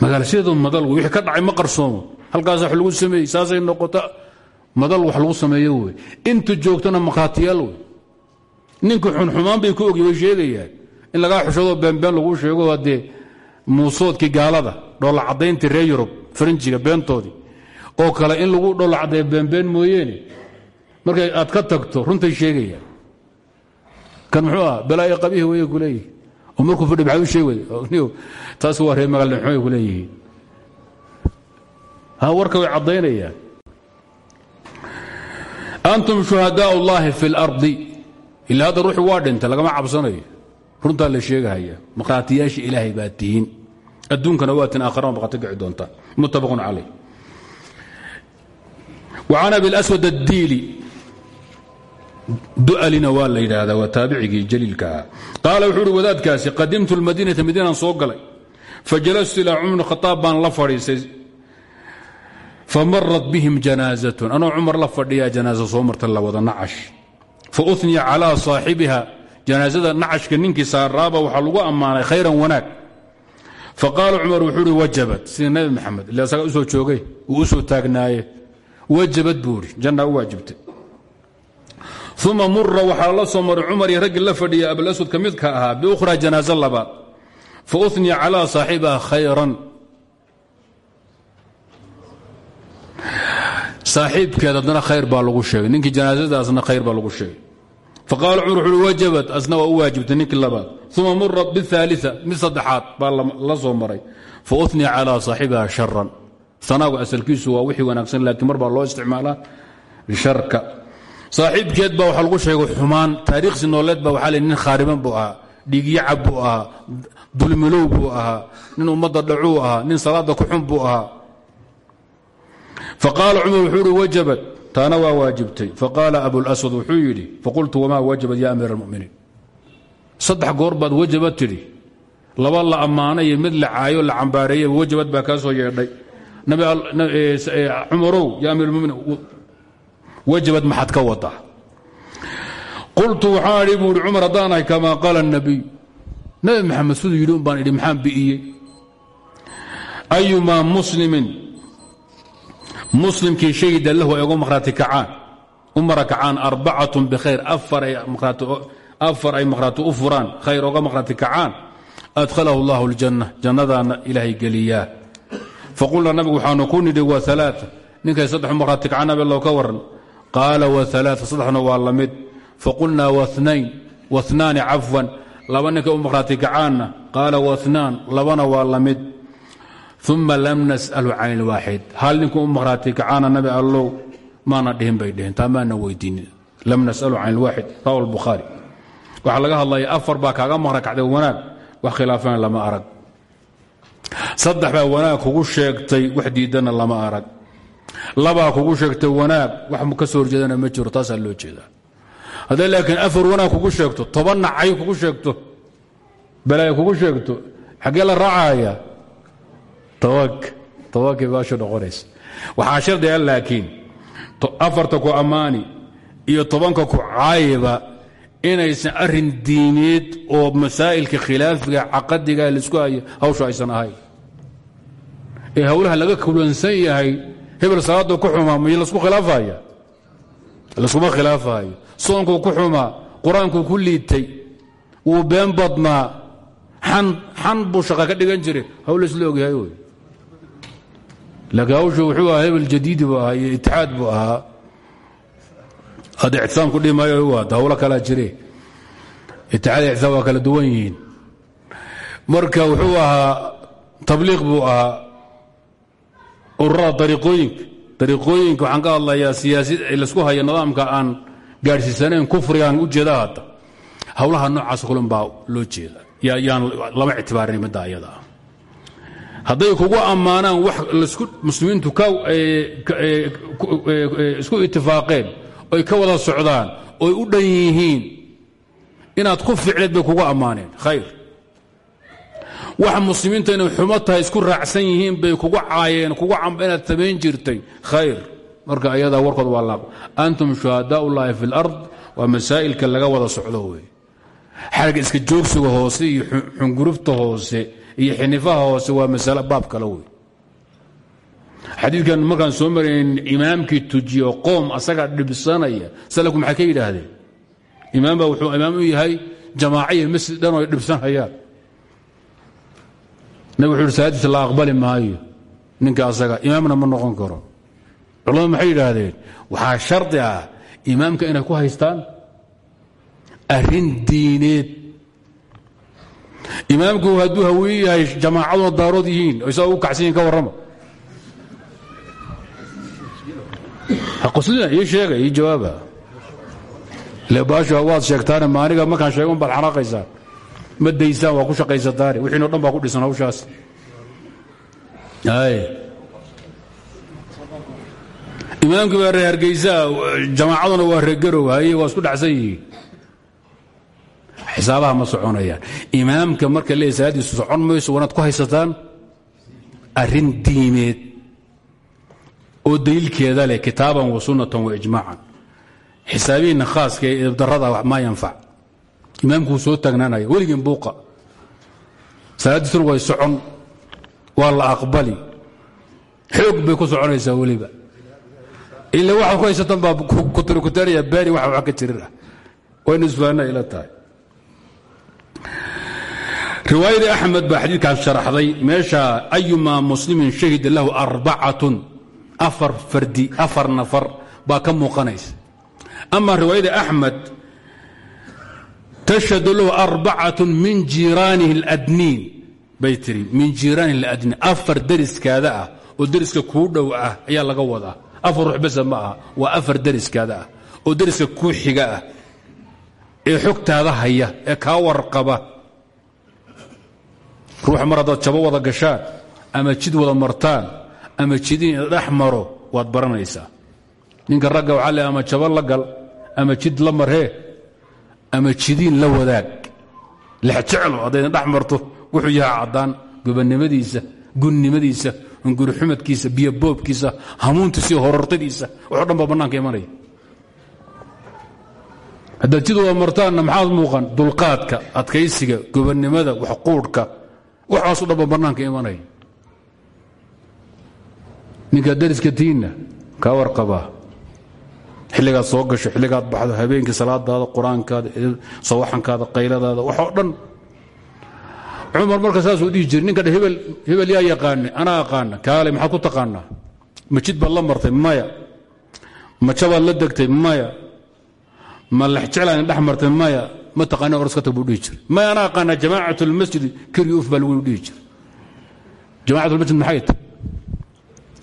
magaalo sideedu madal wey wixii ka dhacay ma qarsoomo. Halkaasa wax lagu sameeyey saasay noqota madal wax lagu sameeyo wey inta joogtana markhaatiyaal wey ninka xunxumaan bay ku ogy way in lagaa xushadoo beenbeen lagu sheego haddee muusoodkii gaalada dhoolla caddayntii reer yurub farinjiga beentoodii oo kale in lagu dhoolla caddeeyo beenbeen mooyeene. Markay aad ka tagto runtay sheegayaan. Kan muxuu ah balaayo qabihi weye ku oo markuu fadhi maxaad u sheegay taas waa reer magaalnimxumay ku leeyihiin ha warka way caddaynayaan antum shuhadaau ullaahi fi اlardi ila hadda ruuxu waa dhintay lagama cabsanayo runtaa la sheegahaya markhaatiyaasha ilaahay baa tihiin adduunkana waa tin aakharana markhaati kici doontaa muttafaqun calayh وcan abi اlأswad الdiili dualina waa la yidhaahdaa waa taabicigii jaliilka ahaa qaala wuxuu uhi wadaadkaasi qadimtu lmadiinata madiinaan soo galay. Fajalastu ilaa cumar bn khaaab baan la fadhiistay famarat bihim janaazatun. Anoo cumar la fadhiyaa janaaza soo marta la wada nacash. Fa uniya calaa saaxibiha. Janaazada nacashka ninkii saaraaba waxaa lagu ammaanay khayran wanaag. Faqaala cumar wuxuu uhi wajabat. Sida nabi maxamed ille asaga u soo joogay uu u soo taagnaaye. Wajabad buu idhi jannaa u waajibtay uma mura waxaa la soo maray cumar iyo raggii la fadhiya abulaswad ka midka ahaa biukhraa janaazo labaad fauniya calىa saaxibiha khayran. Saaxiibkeed haddana khayr baa lagu sheegay. Ninkii janaasadaasna khayr baa lagu sheegay. Faqaala cumar wuxuui wajabat asna waa u waajibtay ninkii labaad. Uma mura biaalia mid saddexaad baa la soo maray. Fa uniya calaa saaxibiha sharan sanaagu asalkiisu waa wixii wanaagsan laakiin mar loo isticmaalaa sharka saaxiibkeed baa waxaa lagu sheegay xumaan taariikhsi nooleed baa waxaa le nin khaariban buu ahaa dhiigyacab buu ahaa dulmilow buu ahaa nin ummadda dhacuu ahaa nin salaada ku xun buu ahaa. Faqaala cumar wuxuu wajabat. Taana waa waajibtay. Faqaala abulaswad wuxuu yidhi faqultu wamaa wajabat ya amiir almuminiin saddex goor baad wajabad tidhi. Laba la ammaanay mid la caayo la cambaareeyey wajabad baa kaa soo yeedhay. Cumarow ya amiir muminiin wajabad maxaad ka wadaa qultu waxaan idhi buu ihi cumar haddaan ahay kamaa qaala الnabiy nabi maxamed siduu yidhi un baan idhi maxaan bi'iyey ayumaa muslimin muslimkii shahida lahu ay ugu marhaati kacaan u mara kacaan arbacatun bikhayr afar ay makhraati u furaan khayr oga makhraati kacaan adkhalahu اllahu اljanna jannadaana ilaahay geliyaa faqulnaa nabigu waxaanu ku nidhi waa alaa ninkay saddex makhraati kacaan nabi allow ka waran qaala waalaa saddexna waa la mid. Faqulnaa wanayn wanaani cafwan. Laba ninkay u makhraati kacaanna qaala wanaan labana waa la mid. Uma lam nas'alu can ilwaaxid hal ninku u makhraati kacaana nabi allow maana dhihin bay dheheen taa maana weydiinin. Lam nasalu can ilwaaxid rawa albukhaari waxaa laga hadlaya afar baa kaaga kacday wanaag. Wax khilaafana lama arag. Saddex baa wanaag kugu sheegtay wax diidana lama arag labaa kugu sheegtay wanaag. Wax ka soo horjeedana ma jiro taasaa loo jeedaa. Hadday laakiin afar wanaag kugu sheegto toban nacay kugu sheegto balaaya kugu sheegto xaggee la raacaya? Tawaki baashu noqonaysa. Waxaa shardiga laakiin afarta ku ammaani iyo tobanka ku caayiba inaysan arrin diineed oo masaa'ilka khilaafiga caqadiga la isku hayo hawsha aysan ahayn ee howlaha laga kulansan yahay hebel salaada ku xumaa miy lasku khilaafaya? Laskuma khilaafahayo soonkuu ku xumaa qur'aankuu ku liitay. Wuu been badnaa. Xan buu shaqa ka dhigan jiray. Hawl isla ogyahay wey laakiin hawshu wuxuu ahaa hebel jadiidi buu ahaa iyo itixaad buu ahaa. Hadda ictisaamku dhihi maayo waada hawlo kalaa jire itixaad iyo ictisaam waa kala duwan yihiin. Marka wuxuu ahaa tabliiq buu ahaa ururada dariiqooyinka dariiqooyinka waxaan ka hadlayaa siyaasi la isku haya nidaamka aan gaadhsiisanayn kufrigaan u jeeda hadda howlaha noocaas kulan baa loo jeeda. Yaan lama ictibaarin midda ayada. Ah hadday kugu ammaanaan wax lasku muslimiintu isku itifaaqeen oy ka wada socdaan oy u dhan yihiin inaad ku ficleed bay kugu ammaaneen. Khayr wax muslimiinta inay xumo tahay isku raacsan yihiin bay kugu caayeen kugu inaad samayn jirtay. Khayr. Marka ayadaa warkood waa laaq antum shuhadaau ullaahi fi اlard waa masaa'ilka laga wada socdo wey xarga iska joogsiga hoose iyo xungurufta hoose iyo xinifaha hoose waa masalo baab kale wey xadiidkan markaan soo marayn imaamkii tujiyo qoom asaga dhibsanaya. Salafku maxay ka yidhaahdeen? Imaam baa wuxuu imaam u yahay jamaaca iyo masjid dhan oo dhibsanayaan nabig wuxu uhi salaadiisa la aqbali maayo ninka asaga imaamna ma noqon karo. Culamadu maxay yidhaahdeen? Waxaa shardi ah imaamka inay ku haystaan arrin diineed. Imaamku hadduu haween yahay jamaacaduna daarood yihiin o isaga u kacsan yihiin ii sheega ii jawaaba. Ile baasha waad sheegtaane maaniga markaan sheega un baad xanaaqaysaan ma daysaan waa ku shaqaysataane wixiino dhan baa ku dhisan hawshaas. Imaamkii baa reer hargeysaa jamaacaduna waa reegarow haye waa isku dhacsan xisaabaha ma soconayaan. Imaamka marka leeya salaadiisu socon mayso wanaad ku haysataan? Arrin diimeed oo daliilkeeda leh kitaaban wa sunnatan wa ijmaacan. Xisaabihiinna khaaska ee idabdarrada maa yanfac imaamkuu soo taagnaanaya weligin buuqa. Salaaddiisuna way socon. Waa aqbali. Xoog bay ku soconaysaa weliba. Ila waxaad ku haysataan baa kutarikutaraya baari waxa wax ka jirir ah waynu isfahanna ila tahay. Riwaayadii axmed baa xadiidkaas sharaxday meesha ayumaa muslimin shahida lahu arbacatun afar fardi afar nafar baa ka muuqanaysa. Ama riwaayada axmed tashhadu lahu arbacatu min jiiraanihi اladniin bay tiri min jiiraanihi اladniin afar deriskaada ah oo deriska kuu dhow ah ayaa laga wadaa. Afar ruux besa ma aha waa afar deriskaada ah oo deriska kuu xiga ah ee xogtaada haya ee kaa warqaba. Ruuxa mar haddaad jabo wada gashaan ama jid wada martaan ama jidiin dhex maro waad baranaysaa. Ninka ragga ama jabo la gal ama jid la marhee ama jidiin la wadaag. Lexjeclo haddayna dhex marto wuxuu yahaa caddaan gobannimadiisa gunnimadiisa hungurixumadkiisa biyoboobkiisa hamuuntiisa horortadiisa waxo dhan baa bannaanka imanaya. Haddaad jid wada martaanna maxaad muuqan? Dulqaadka adkaysiga gobannimada waxquudhka waxaasu dhan baa bannaanka imanaya. Ninkaa dariska tiinna kaa warqabaa xilligaad soo gasho xilligaad baxdo habeenkii salaadaada qur'aankaada sawaxankaada qayladaada waxoo dhan. Cumar marka saasuu dhihi jiri ninka hebel yaa yaqaane anaa aqaana kaale maxaad ku taqaanaa? Ma jid martay maya. Ma la degtay maya. Ma lexjeclaan dhex martay maya. Ma taqaani orska tag buu dhihi jir maya anaa aqaanaa jamaacat lmasjid keriuf baa lagu dhihi jir jamaacat lmasjid maxay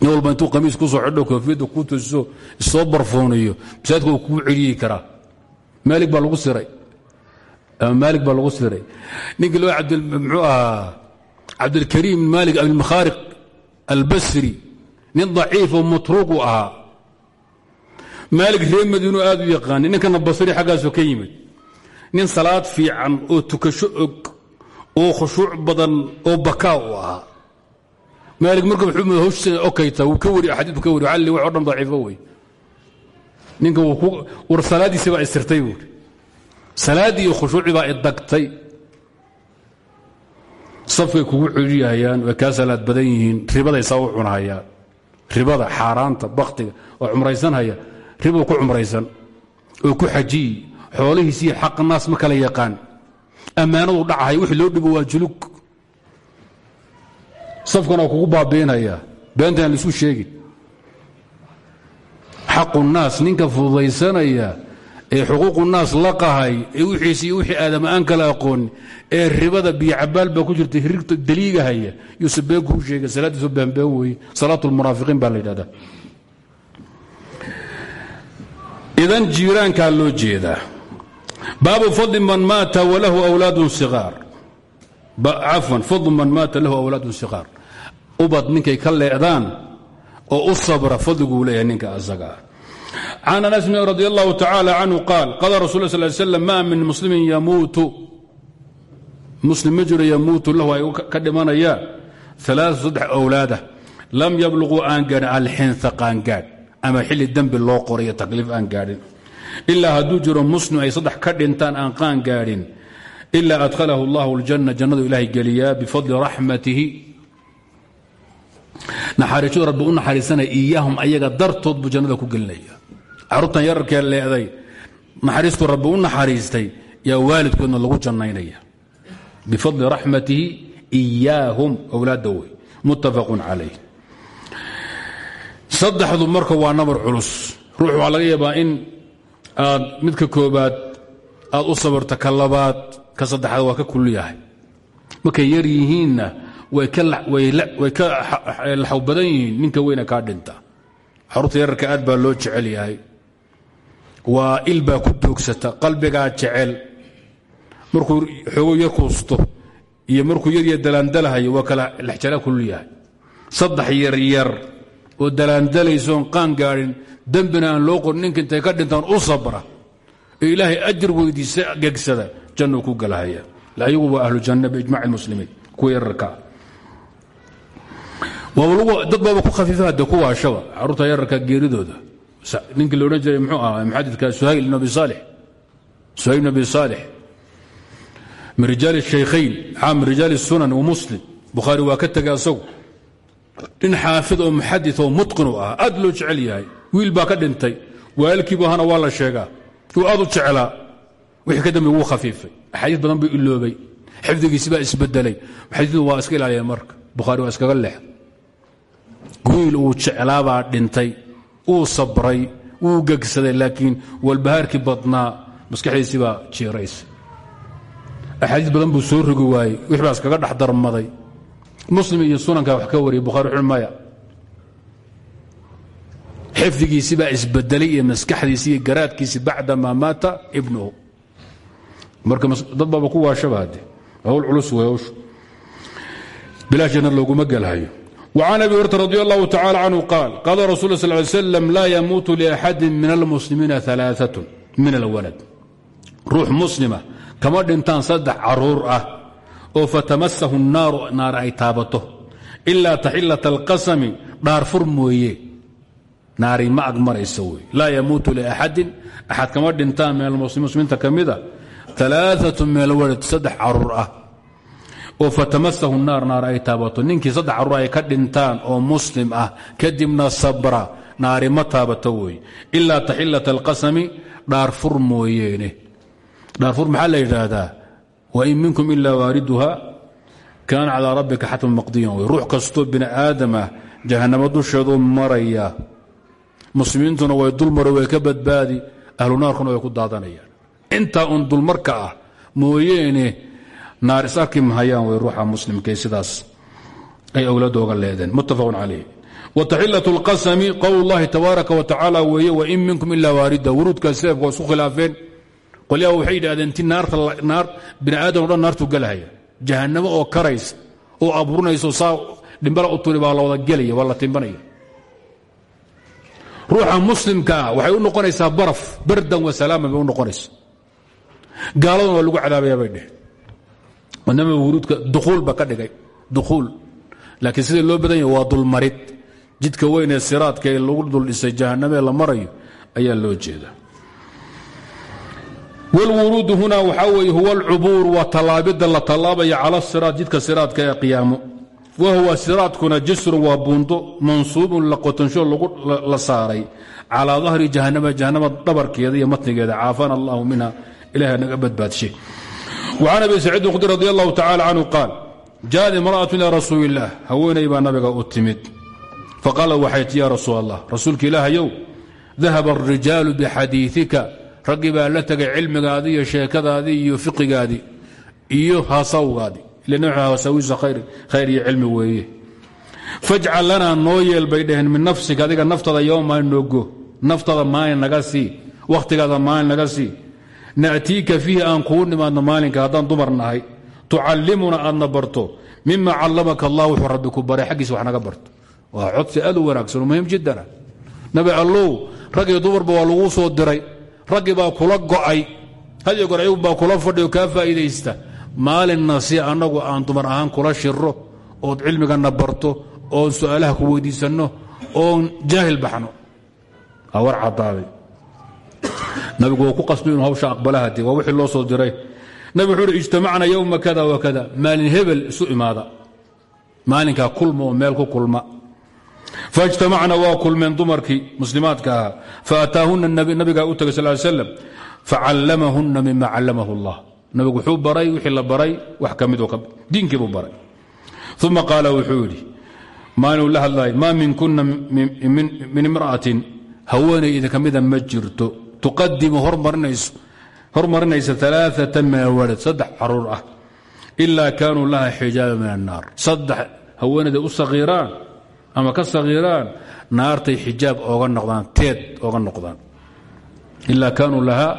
nin walba intuu qamiis ku soo xidho koofiyadda kuu toosiso isoo barfooniyo masaajidka uu kuu celiyi karaa baa lagu siray. Ama baa lagu siray. Ninkii loo mxuu ahaa cabdilkariim maalik abilmakhaariq albasri. Nin daciifoo matruuq uu ahaa. Maalig reer madiinu aad u ninkana basri xaggaasoo ka yimid. Nin salaad fiican oo tukasho oo khushuuc badan oo bakaa u maali marka wuxuu hawshiisa okayta wuu ka wari xalli wax o dhan daciifo wey ninka war salaaddiisi baa istirtay buuri salaaddii iyo khushuucii baa idagtay safkay kugu celiyahayaan way kaa salaad badan yihiin ribaday saa u cunahayaan. Ribada xaaraanta baktiga oo cumraysanhaya. Ribuu ku cumraysan oo ku xajiyi xoolihiisiiyo xaq naas ma kala yaqaan safkan oo kugu baabiinaya beentaan laisu sheegin xaqu naas ninka fududaysanaya ee xuquuqu naas la qahay ee wixiisi iyo wixii aadama aan kala aqoon ee ribada biyo cabaal baa ku jirta hirigta daliigahaya yuuse been kuu sheegay salaaddiisu beenbeen weeye salaatu lmunaafiqiin baa la idan jiiraankaa loo jeedaa baabu fadli man maata walahu awlaadun sigaar. Cafwan fadlu man maata lahu awlaadun sigaar ubad ninkay ka leedaan oo u sabra fadliguu leeyahay ninka asaga ah. Can anas radi allahu tacaala qaal qala rasul sl slam ma min muslimin yamuutu muslim ma jiro lahu ay ka dhimanayaan alaaa saddex awlaada. Lam yabluquu aan gaadhin alxinha qaangaadh ama xilli dembi loo qorayo takliif aan gaadhin. Ilaa hadduu jiro muslim ay saddex ka dhintaan aan qaan gaadhin ilaa adhalahu allahu aljanna jannadu ilaahay geliyaa bifadli raxmatihi naxariisadu rabbi u naxariisanaya iyaahum ayaga dartood buu jannada ku gelinaya. Carruurtan yararkee leeday naxariistu rabbi u naxariistay yaa waalidkoodna lagu jannaynaya. Bifadli raxmatihi iyaahum owlaadda wey muttafaqun calayh. Saddexdu marka waa nabar culus. Ruux waxaa laga yaabaa in aad midka koobaad aad u sabarto ka labaad ka saddexaad waa ka kul yahay. Markay yar yihiinna way ka laxaw badan yihiin ninka weyna kaa dhinta. Xarurta yararka aad baa loo jecel yahay. Waa il baa ku doogsata qalbigaa jecel. Markuu xoogo yar kuusto iyo markuu yarya dalaandalahayo waa kala lexjala kul yahay. Saddex yaryar oo dalaandalaysoon qaan gaadhin dembina aan loo qorin ninka ka dhintaan u sabra. Ee ilaahay ajir weydiisa gegsada jannuu ku galahaya ayagu waa ahlu janna biijmac lmuslimiin kuwa yararkaa dad baaba ku khafiifa hadde kuwa ashaba carruurta yararka geeridooda ninkii la odhan jiray muxuu ahaa muxadidka suhayl ibn abi saalix suhayl ibn abi saalix min rijaal الshaykhayn xaa min rijaal الsunan wamuslim bukhaari waa ka tegay asagu nin xaafid oo muxadid oo mutqin u ah aad loo jecel yahay wiil baa ka dhintay waalkiibu ahana waa la sheegaa uu aad u jeclaa wixii ka dambe wuu khafiifay axaadiis badan buu iloobay xifdigiisi baa isbedelay xadiidu waa iska ilaaliyeen marka bukhaari waa iskaga leex wiil uu jeclaabaa dhintay uu sabray wuu gegsaday laakiin walbahaarkii badnaa maskaxdiisii baa jiiraysa axaadiis badan buu soo rogi waayey wix baa iskaga muslim iyo sunankaa wax ka wariyay bukhari wuxuu maya. Xifdigiisii baa isbedelay iyo garaadkiisii bacdamaa maata ibnuhu. Marka dad ku waashaba hawl culus wey hawshu bilaashana looguma gelhayo وعن أبي هريرة رضي الله تعالى عنه قال قال رسول الله صلى الله عليه وسلم لا يموت لأحد من المسلمين ثلاثة من الولد ruux muslima kama dhintaan saddex caruur ah oo fatamasahu naaru naar ay taabato ilaa taxilata alqasami dhaarfur mooye naari ma ag maraysa wey laa yamuutu liaxadin axad kama dhintaan min almuslimiinta ka mida alaaatu min alwalad saddex caruur ah oo fatamasahu naar naar ay taabato. Ninkii saddex carruur ay ka dhintaan oo muslim ah kadibna sabra naari ma taabato wey ilaa taxilata alqasami dhaarfur mooyeene. Dhaarfur maxaa la yidhaahdaa? Wain minkum ilaa waariduha kaana calaa rabbika xatman maqdiyan wey ruux kastoo bini aadam ah jahannamo dusheedu maraya. Muslimiintuna way dulmaro way ka badbaadi ahlu naarkuna way ku daadanayaan. Intaa un dulmarka ah mooyeene naar is arki mahayaan way ruuxa muslimkae sidaas ay owladooga leedeen. Muttafaqun calayh. Wataxilat اlqasami qowl اllahi tabaaraka wa tacaala weeye wain minkum ilaa waarida. Wuruudkaa seefka waa isku khilaafeen. Qolyaha waxay yidhahdeen ti naar bini aadam o dhan naartuu gelahaya jahannamo oo karaysa oo abuurinayso saa dhimbala u turi baa la wada gelaya waa la timbanaya. Ruuxa waxay u noqonaysaa baraf bardan wa salaaman bay u noqonaysa gaaladuna lagu cadaabaya bay dheh inama wuruudka dukhuul ba ka dhigay. Dukhuul laakiin sida loo badan yahay? Waa dulmarid. Jidka weyn ee siraadka ee lagu dul dhisay jahannamee la marayo ayaa loo jeeda wlwuruudu huna waxaa weye huwa alcubuur waa tallaabidda la tallaabaya cala siraad jidka siraadka ee qiyaamo. Wa huwa siraadkuna jisrun waa buundo mansuubun la qotansho la saaray. Calaa dahri jahanama jahanama dhabarkeeda iyo matnigeeda. Caafana allahu minha. Ilaah naga badbaadshe وcan abi saciid qudri radi allahu tacala canhu qaal jaad imra'atu ilaa rasuuli illaah haweenay baa nabiga u timid faqaala waxay ti yaa rasuul allah rasuulka ilaahayow dahaba arijaalu bixadiiika raggii baa la tegay cilmigaadii iyo sheekadaadii iyo fiqigaadii iyo hasawgaadii ilkhayr iyo cilmi weeye fajcal lanaa noo yeel bay dhaheen min nafsika adiga naftada yoom maalin noogo naftada maalin naga sii wakhtigaada maalin sii na'tiika fiihi aan kuu nimaadno maalinka haddaan dumar nahay. Tucallimuna aadna barto. Mima callamaka allah wuxuu rabbi ku baray xaggiisa wax barto. Waa codsi aad u wanaagsan oo muhiim jiddana. Nabi allow rag iyo dumarba waa laguu soo diray. Raggii baa kula go'ay. Hadiyo goor ayagu kula fadhiyo kaa faa'iidaysta. Maalinna si annagu aan dumar ahaan kula shiro ood cilmigana barto oon su'aalaha ku weydiisanno oon jaahil baxno. Aa war nabigu waa ku qasdu inuu hawsha aqbala hadee waa wixii loo soo diray. Nabig wuxuu uhi ijtamacna kada wa kada maalin hebel isu imaada. Maalinkaa kulma meel ku kulma. Faijtamacna waa kulmeen dumarkii muslimaadka ahaa. Faataahuna nabigaa u tagay sal l slam facallamahunna mima calamahu allah nabigu wuxuu baray wixii la baray wax ka mid diinkiibuu baray. Uma qaala wuxuu yidhi maalinuu la hadlaay maa minkuna min imra'atin haweenay idinka mida ma tuqadimu hormarinaysa alaaata maawarad saddex xaruur ah. Ilaa kaanuu laha xijaaba min annaar. Saddex haweenayday u sakiiraan ama ka sakiiraan naartay xijaab ooga noqdaan teed ooga noqdaan. Ilaa kaanuu laha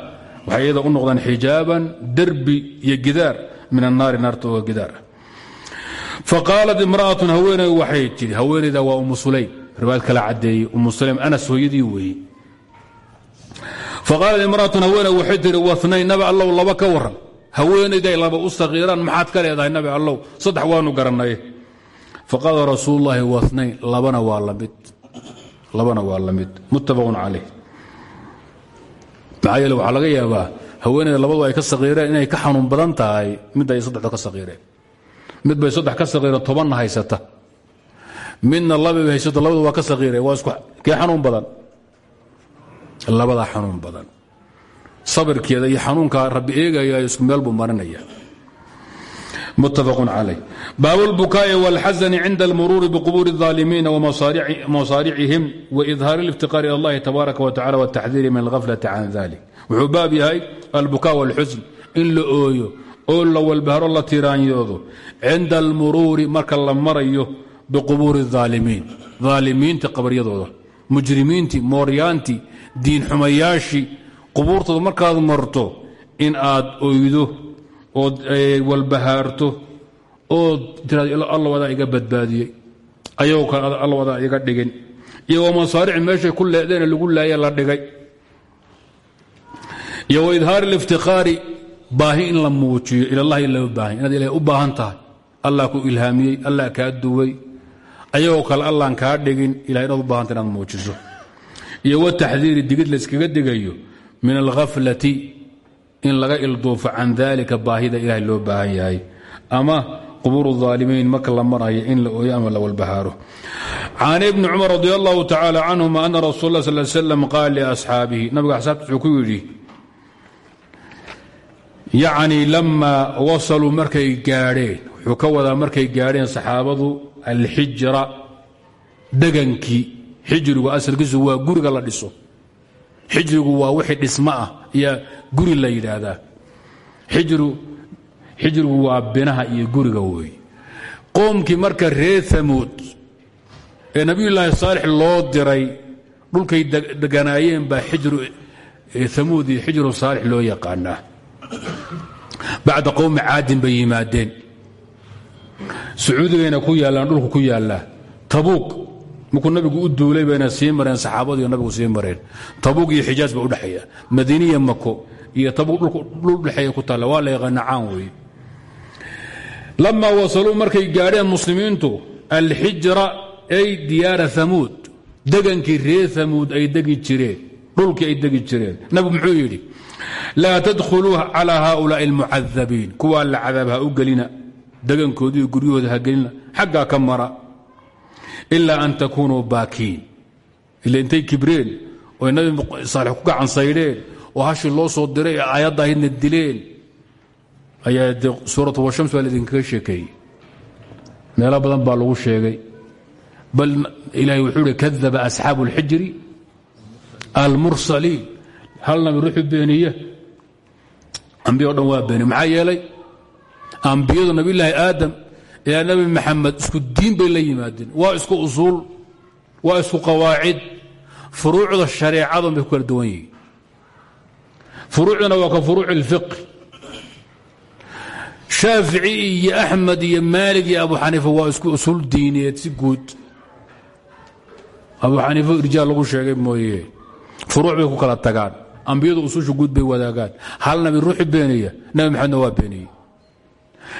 waxay iyada u noqdaan xijaaban derbi iyo gidaar min annaari naarta ooga gidaar. Ah faqaalat imra'atun haweenay waxay tidhi haweenayda waa umu sulaym. Riwaayad kala caddeeyey umu sulaym anas faqaalat imra'atun haweeney waxay tihi wasnayn nabi allow laba ka waran. Haweenayday laba u sakiiraan maxaad ka leedahay nabi allow? Saddex waanu garanay faqaala rasuul اllahi wanayn labana waa la mid labana waa la mid. Muttafaqun calayh. Maxaa yeele waxaa laga yaabaa haweeneyda labadu ay ka sakiireen inay ka xanuun badan tahay mid ay saddexda ka sakiireen mid bay saddex ka sakiireen tobanna haysata. Midna labay haysato labadu waa ka sakiireen waa isku kee xanuun badan labadaa xanuun badan sabirkeeda iyo xanuunka rabbi eegaya isku meel buu marinaya متفق عليه bاب البكاء والxزن عند المرور بقبور الظالمين ومصارعهم وإظهاar الافتقار إلى الله تبارك وتعالى والتحذير من الغفلة عن ذلك wuxuu baab yahay البكاء والxزن in la ooyo oo la walbahro la tiraanyoodo cinda almuruuri marka la marayo biqubuuri الظaalimiin aalimiinta qabaryadooda mujrimiintii mooryaantii diinxumayaashii qubuurtooda markaad marto in aad oydo ood walbahaarto ood tiraad alla wadaa iga badbaadiyey. Ayagoo kale alla wadaa iga dhigin. Iyo wa masaarici meeshay ku leedeena lagu laaya la dhigay. Iyo wa idhaari اliftiqaari baahi in la muujiyo ilallahi loo inaad ilahay u baahan tahay. Allah ku ilhaamiyey allah kaa duway ayagoo kale allaan kaa dhigin ilahay inaad u muujiso. Iyo wataxdiiri digid layskaga digayo min alkhaflati in laga ilduufo can daalika baahida ilaahay loo baahan ama qubuuru aalimiin marka la maraya in la ooyo ama la walbahaaro. Can ibni cumar radi allahu tacaala canhuma ana rasul la sal slam qaal liasxaabihi nabiga axsaabta ku yidhi yacnii lama wasaluu markay gaadheen wuxuu ka wadaa markay gaadheen saxaabadu alxijra degankii. Xijrigu asalkiisu waa guriga la dhiso. Xijrigu waa wixii dhismo ah iyo guri la yidhaahdaa. Xijrigu waa binaha iyo guriga wey qoomkii marka reer amuud ee nabiyulaahi saalix loo diray dhulkay deganaayeen baa amuud iyo xijru saalix loo yaqaanaa. Bacda qowmi caadin bay yimaadeen sacuudi bayna ku yaallaan dhulku ku yaallaa tabuuq markuu nabigu u duulay bayna sii mareen saxaabadu iyo nabigu sii mareen. Tabuuq iyo xijaaj ba udhexeeya madiiniya mako iyo tabuuq dhul dhexeeya ku taalla. Waa la yaqaana caan weeye lamaa markay gaadheen muslimiintu alxijra ay diyaara amuud degankii reer amuud ay degi jireen. Dhulkii ay degi jireen. Nabigu muxuu yidhi laa tadkhuluu calaa haaulaai almucadabiin kuwaa la cadaab u gelina degankoodi iyo guryahooda ha gelina xaggaa ka mara. Ilaa an takunuu baakiin. Ila intay kibreen oy nabi saalex ku gacansaydheen oo hashii loo soo diray ee aayadda ahaydna dileen. Ayaa washams baa laidinkaga sheekeeyey. Meelo badan baa lagu sheegay. Bal ilahay wuxuu hi kadaba asxaabu اlxijri almursaliin. Ruuxu beeniye ambiya waa beeniye maxaa yeelay ambiyadu nabiyulaahi aadam ilaa nabi maxamed isku diin bay la yimaadeen. Waa isku usuul waa isku qawaacid. Furuucda shareecadan bay kala duwan yihiin. Furuucdana waa ka furuuc اlfiqh shaafici iyo axmed iyo maalig iyo abu xaniifa waa isku usuul diineed si guud. Abu xaniifa irjaal lagu sheegay mooye furuuc bay ku kala tagaan. Ambiyadu ususha guud bay wadaagaan. Hal nabi ruuxi beeniya nabi maxamedna waa beeniyey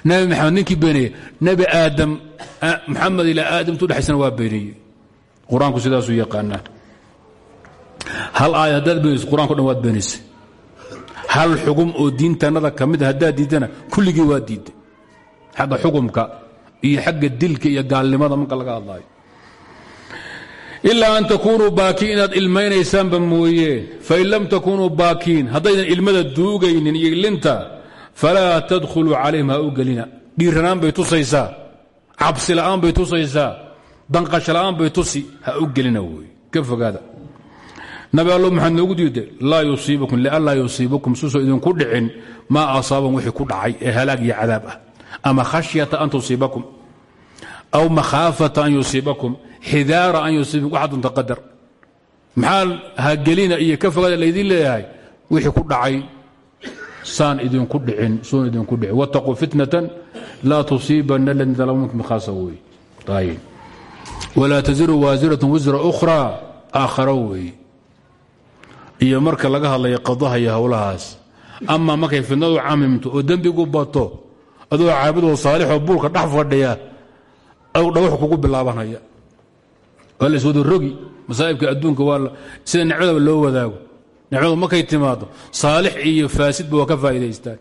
nabi maxamed ninkii beeniyey nebi aadam maxamed ilaa aadamtu dhexaysana waa beeniyey qur'aanku sidaasuu yaqaanaa. Hal aaya haddaad beenayso qur'anko dhan waad beenaysay hal xugum oo diintannada ka mid a haddaad diiddana kulligii waa diidday. Xagga xukumka iyo xagga dilka iyo gaalnimada marka laga hadlaayo. Ilaa an takunuu baakiin inaad ilmaynaysaanba mooyee fain lam takunuu baakiin ilmada duugaynin iyo ilinta falaa tadkhuluu calayhim ha u gelina bay tusaysaa cabsi bay tusaysaa danqasho bay tusi ha u gelina wey ka fogaada nabi allo maxaad noogu diiday laa yusiibukum lianlaa yusiibukum susoo idinku dhicin maa asaaban wixii ku dhacay ee halaag iyo cadaab ah ama khashyata an tusiibakum aw makhaafata an yusiibakum xidaara an yusiibakum waxa dunta qadar maxaa hagelina iyo ka fogaada laydin leeyahay wixii ku dhacay saan idinku dhicin soon idinku dhicin wattaquu fitnatan laa tusiibana aladiina dalamu minkum khaasa walaa taziru waasiratun wisra ukhra aakhara weeye iyo marka laga hadlaya qadaha iyo howlahaas ama markay fidnadu camimto oo dembigu bato adoo caabudoo saalixoo buulka dhex fadhiya dhawax kugu bilaabanaya. Waa la rogi masaa'ibka adduunka waa sida nicmadaba loo wadaago nicmadu markay timaado. Saalix iyo faasidba waa ka faa'idaystaan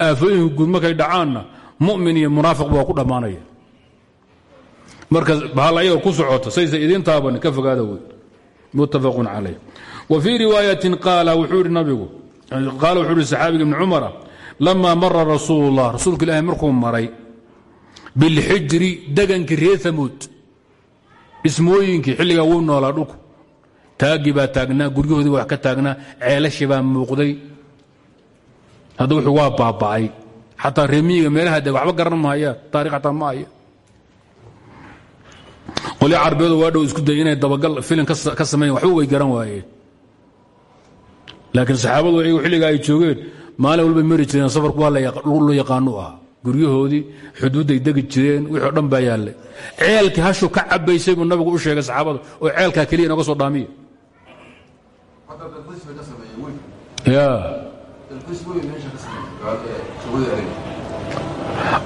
aafooyinka guud markay dhacaanna mu'min iyo munaafiqba waa ku dhammaanaya. Marka bahal ayaga ku socota saysa idiin taaban ka fogaada wey muttafaqun calayh. Wa fii riwaayatin qaala wuxuu ihi nabigu qaala wuxuu ihi saxaabiga ibni cumara lamaa mara rasuulu ullah rasuulka ilaahi markuu maray bilxijri degankii reer amuud dhismooyinkii xilligaa wuu noolaa dhulku taagii baa taagnaa guryahoodii wax ka taagnaa ceelashii baa muuqday. Hadda wuxuu waa baaba'ay. Xataa reemiyiga meelaha deg waxba garan maayaan taarikh xataa ma haya. Qolya carbeedu waa dhow isku day inay dabagal filin ka samayn waxba way garan waayeen laakiin saxaabadu ayagu xilligaa ay joogeen maalin walbay mari jireen safarku waa la yaqaanu ah. Guryahoodii xuduudday degi jireen wixii o dhan baa hashu ka cabaysay nabigu u sheegay saxaabada oo ceelkaa keliya inooga soo dhaamiya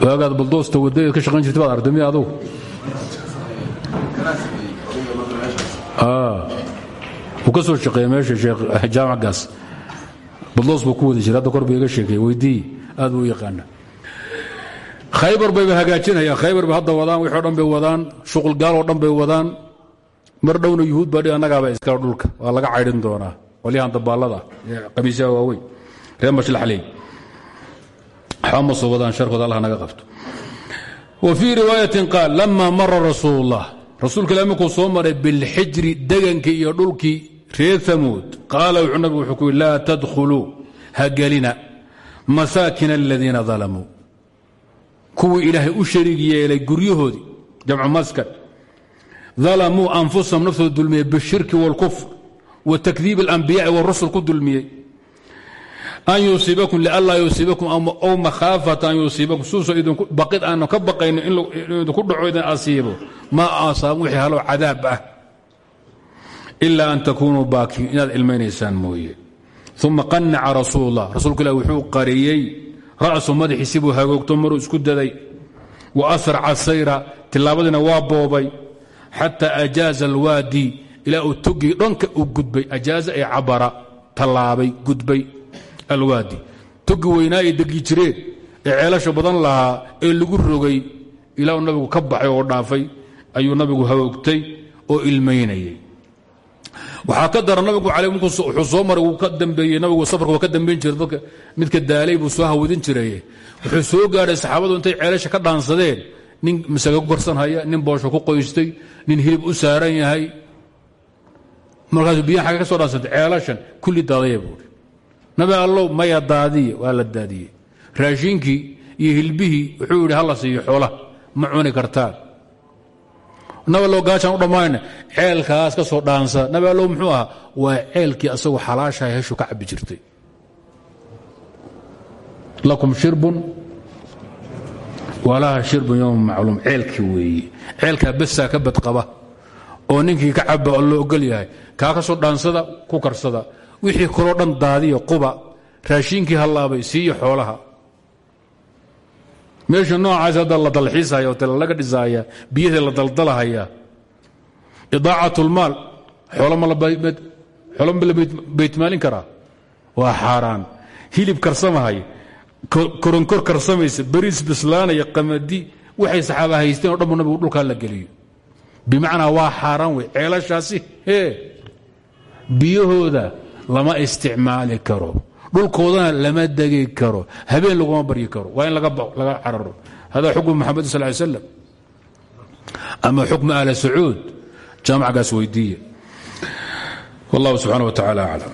waagaad baldoosta waddadeed ka shaqayn jirta baad artay miya adugu? Wuu ka soo shaqeeya meesha jaamacgaas baldoos buu ku wadi jira hadda kor buu iga aad u yaqaana khaybar bayba hagaajinayaan khaybar bay hadda wadaan wixii o dhan bay wadaan shuqul gaal oo dhan bay wadaan. Mar dhowna yuhuud baa dhi annagaaba iskala dhulka waa laga caydhin doonaa qolyahan dabaallada qamiisyaha waaweyn. Reer mashlaxley waxba ma soo wadaan sharkooda allah naga qabto. Wa fii riwaayatin qaal lama mara rasuul ullah rasuulka ilah markuu soo maray bilxijri degankii iyo dhulkii reer amuud qaala wuxuu nabigu wuxuu ku yidhi laa tadkhuluu ha gelina masaakin aladiina dalamuu kuwii ilaahay u shariig yeelay guryahoodii jamcu maskan dalamuu anfusahum naftooda dulmiyey bishirki wاlkufr wtakdiib اlambiyai wrusul ku dulmiyey. An yusiibakum lianlaa yusiibakum ow makhaafata an yusiibakum suuso baid aanu ka baqayno in idinku dhaco idin asiibo. Maa asaab wixii haloo cadaab ah. Ilaa an takunuu baakiin inaad ilmaynaysaan mooye. Uma qanaca rasuul اllah rasuulku ilah wuxuu qariyey ra'su madaxiisi buu hagoogto maruu isku daday. Wa asraca sayra tilaabadiina waa boobay. Xataa ajaaza alwaadi ilaa uu togii dhanka u gudbay ajaaza ee cabara tallaabay gudbay alwaadi. Togi weynaa ay degi jireen ee ceelasha badan lahaa ee lagu rogay ilaa uu nabigu ka baxay oo dhaafay ayuu nabigu hagoogtay oo ilmaynayay waxaa ka dara nabigu wuxuu soo maray wuu ka dambeeyey nabigu safarka waa ka dambayn jiray dadka midka daalay buu soo hawadin jiraye wuxuu soo gaadhay saxaabadu intay ceelasha ka dhaansadeen nin masaga ku karsanhaya nin boosho ku qoystay nin hilib u saaran yahay markaasuu biyaha xagga ka soo dhaansantay ceelashan kulli daadaya buuri nabi allow maya daadiye waa la daadiyey. Raashinkii iyo hilbihii wuxuu yidhi hala siiyo xoolaha ma cuni kartaan. Nabi allow gaajaan u dhammaanayna ceelkaas ka soo dhaansa. Nabi allow muxuu ahaa waa ceelkii asagoo xalaashahay heshu ka cabbi jirtay. Lakum shirbun walaha shirbun yowma macluum ceelkii weeye ceelkaa besaa ka badqaba oo ninkii ka caba oo loo ogol yahay kaa ka soo dhaansada ku karsada. Wixii kaloo dhan daadiya quba raashiinkii hallaabay siiyo xoolaha. Meesha noocaas hadda la dalxiisaya oo tale laga dhisaaya biyahii la daldalahaya. Idaacatlmaal xoolama la baytmaalin karaa? Waa xaaraan. Hilib karsamahaya koronkor karsamaysa bariis bislaanaya qamadi waxay saxaaba haysteen o dhan bu nabigu dhulkaa la geliyo. Bimacnaa waa xaaraan wey ceelashaasi hee biyahooda lama isticmaali karo. Dhulkoodana lama degi karo. Habeen laguma baryi karo. Waa in laga cararo. Hada xukmu maxamed sal ly slam ama xukmu ahla sacuud jaamacgaas weydiiya wallahu subxana wa tacala aclam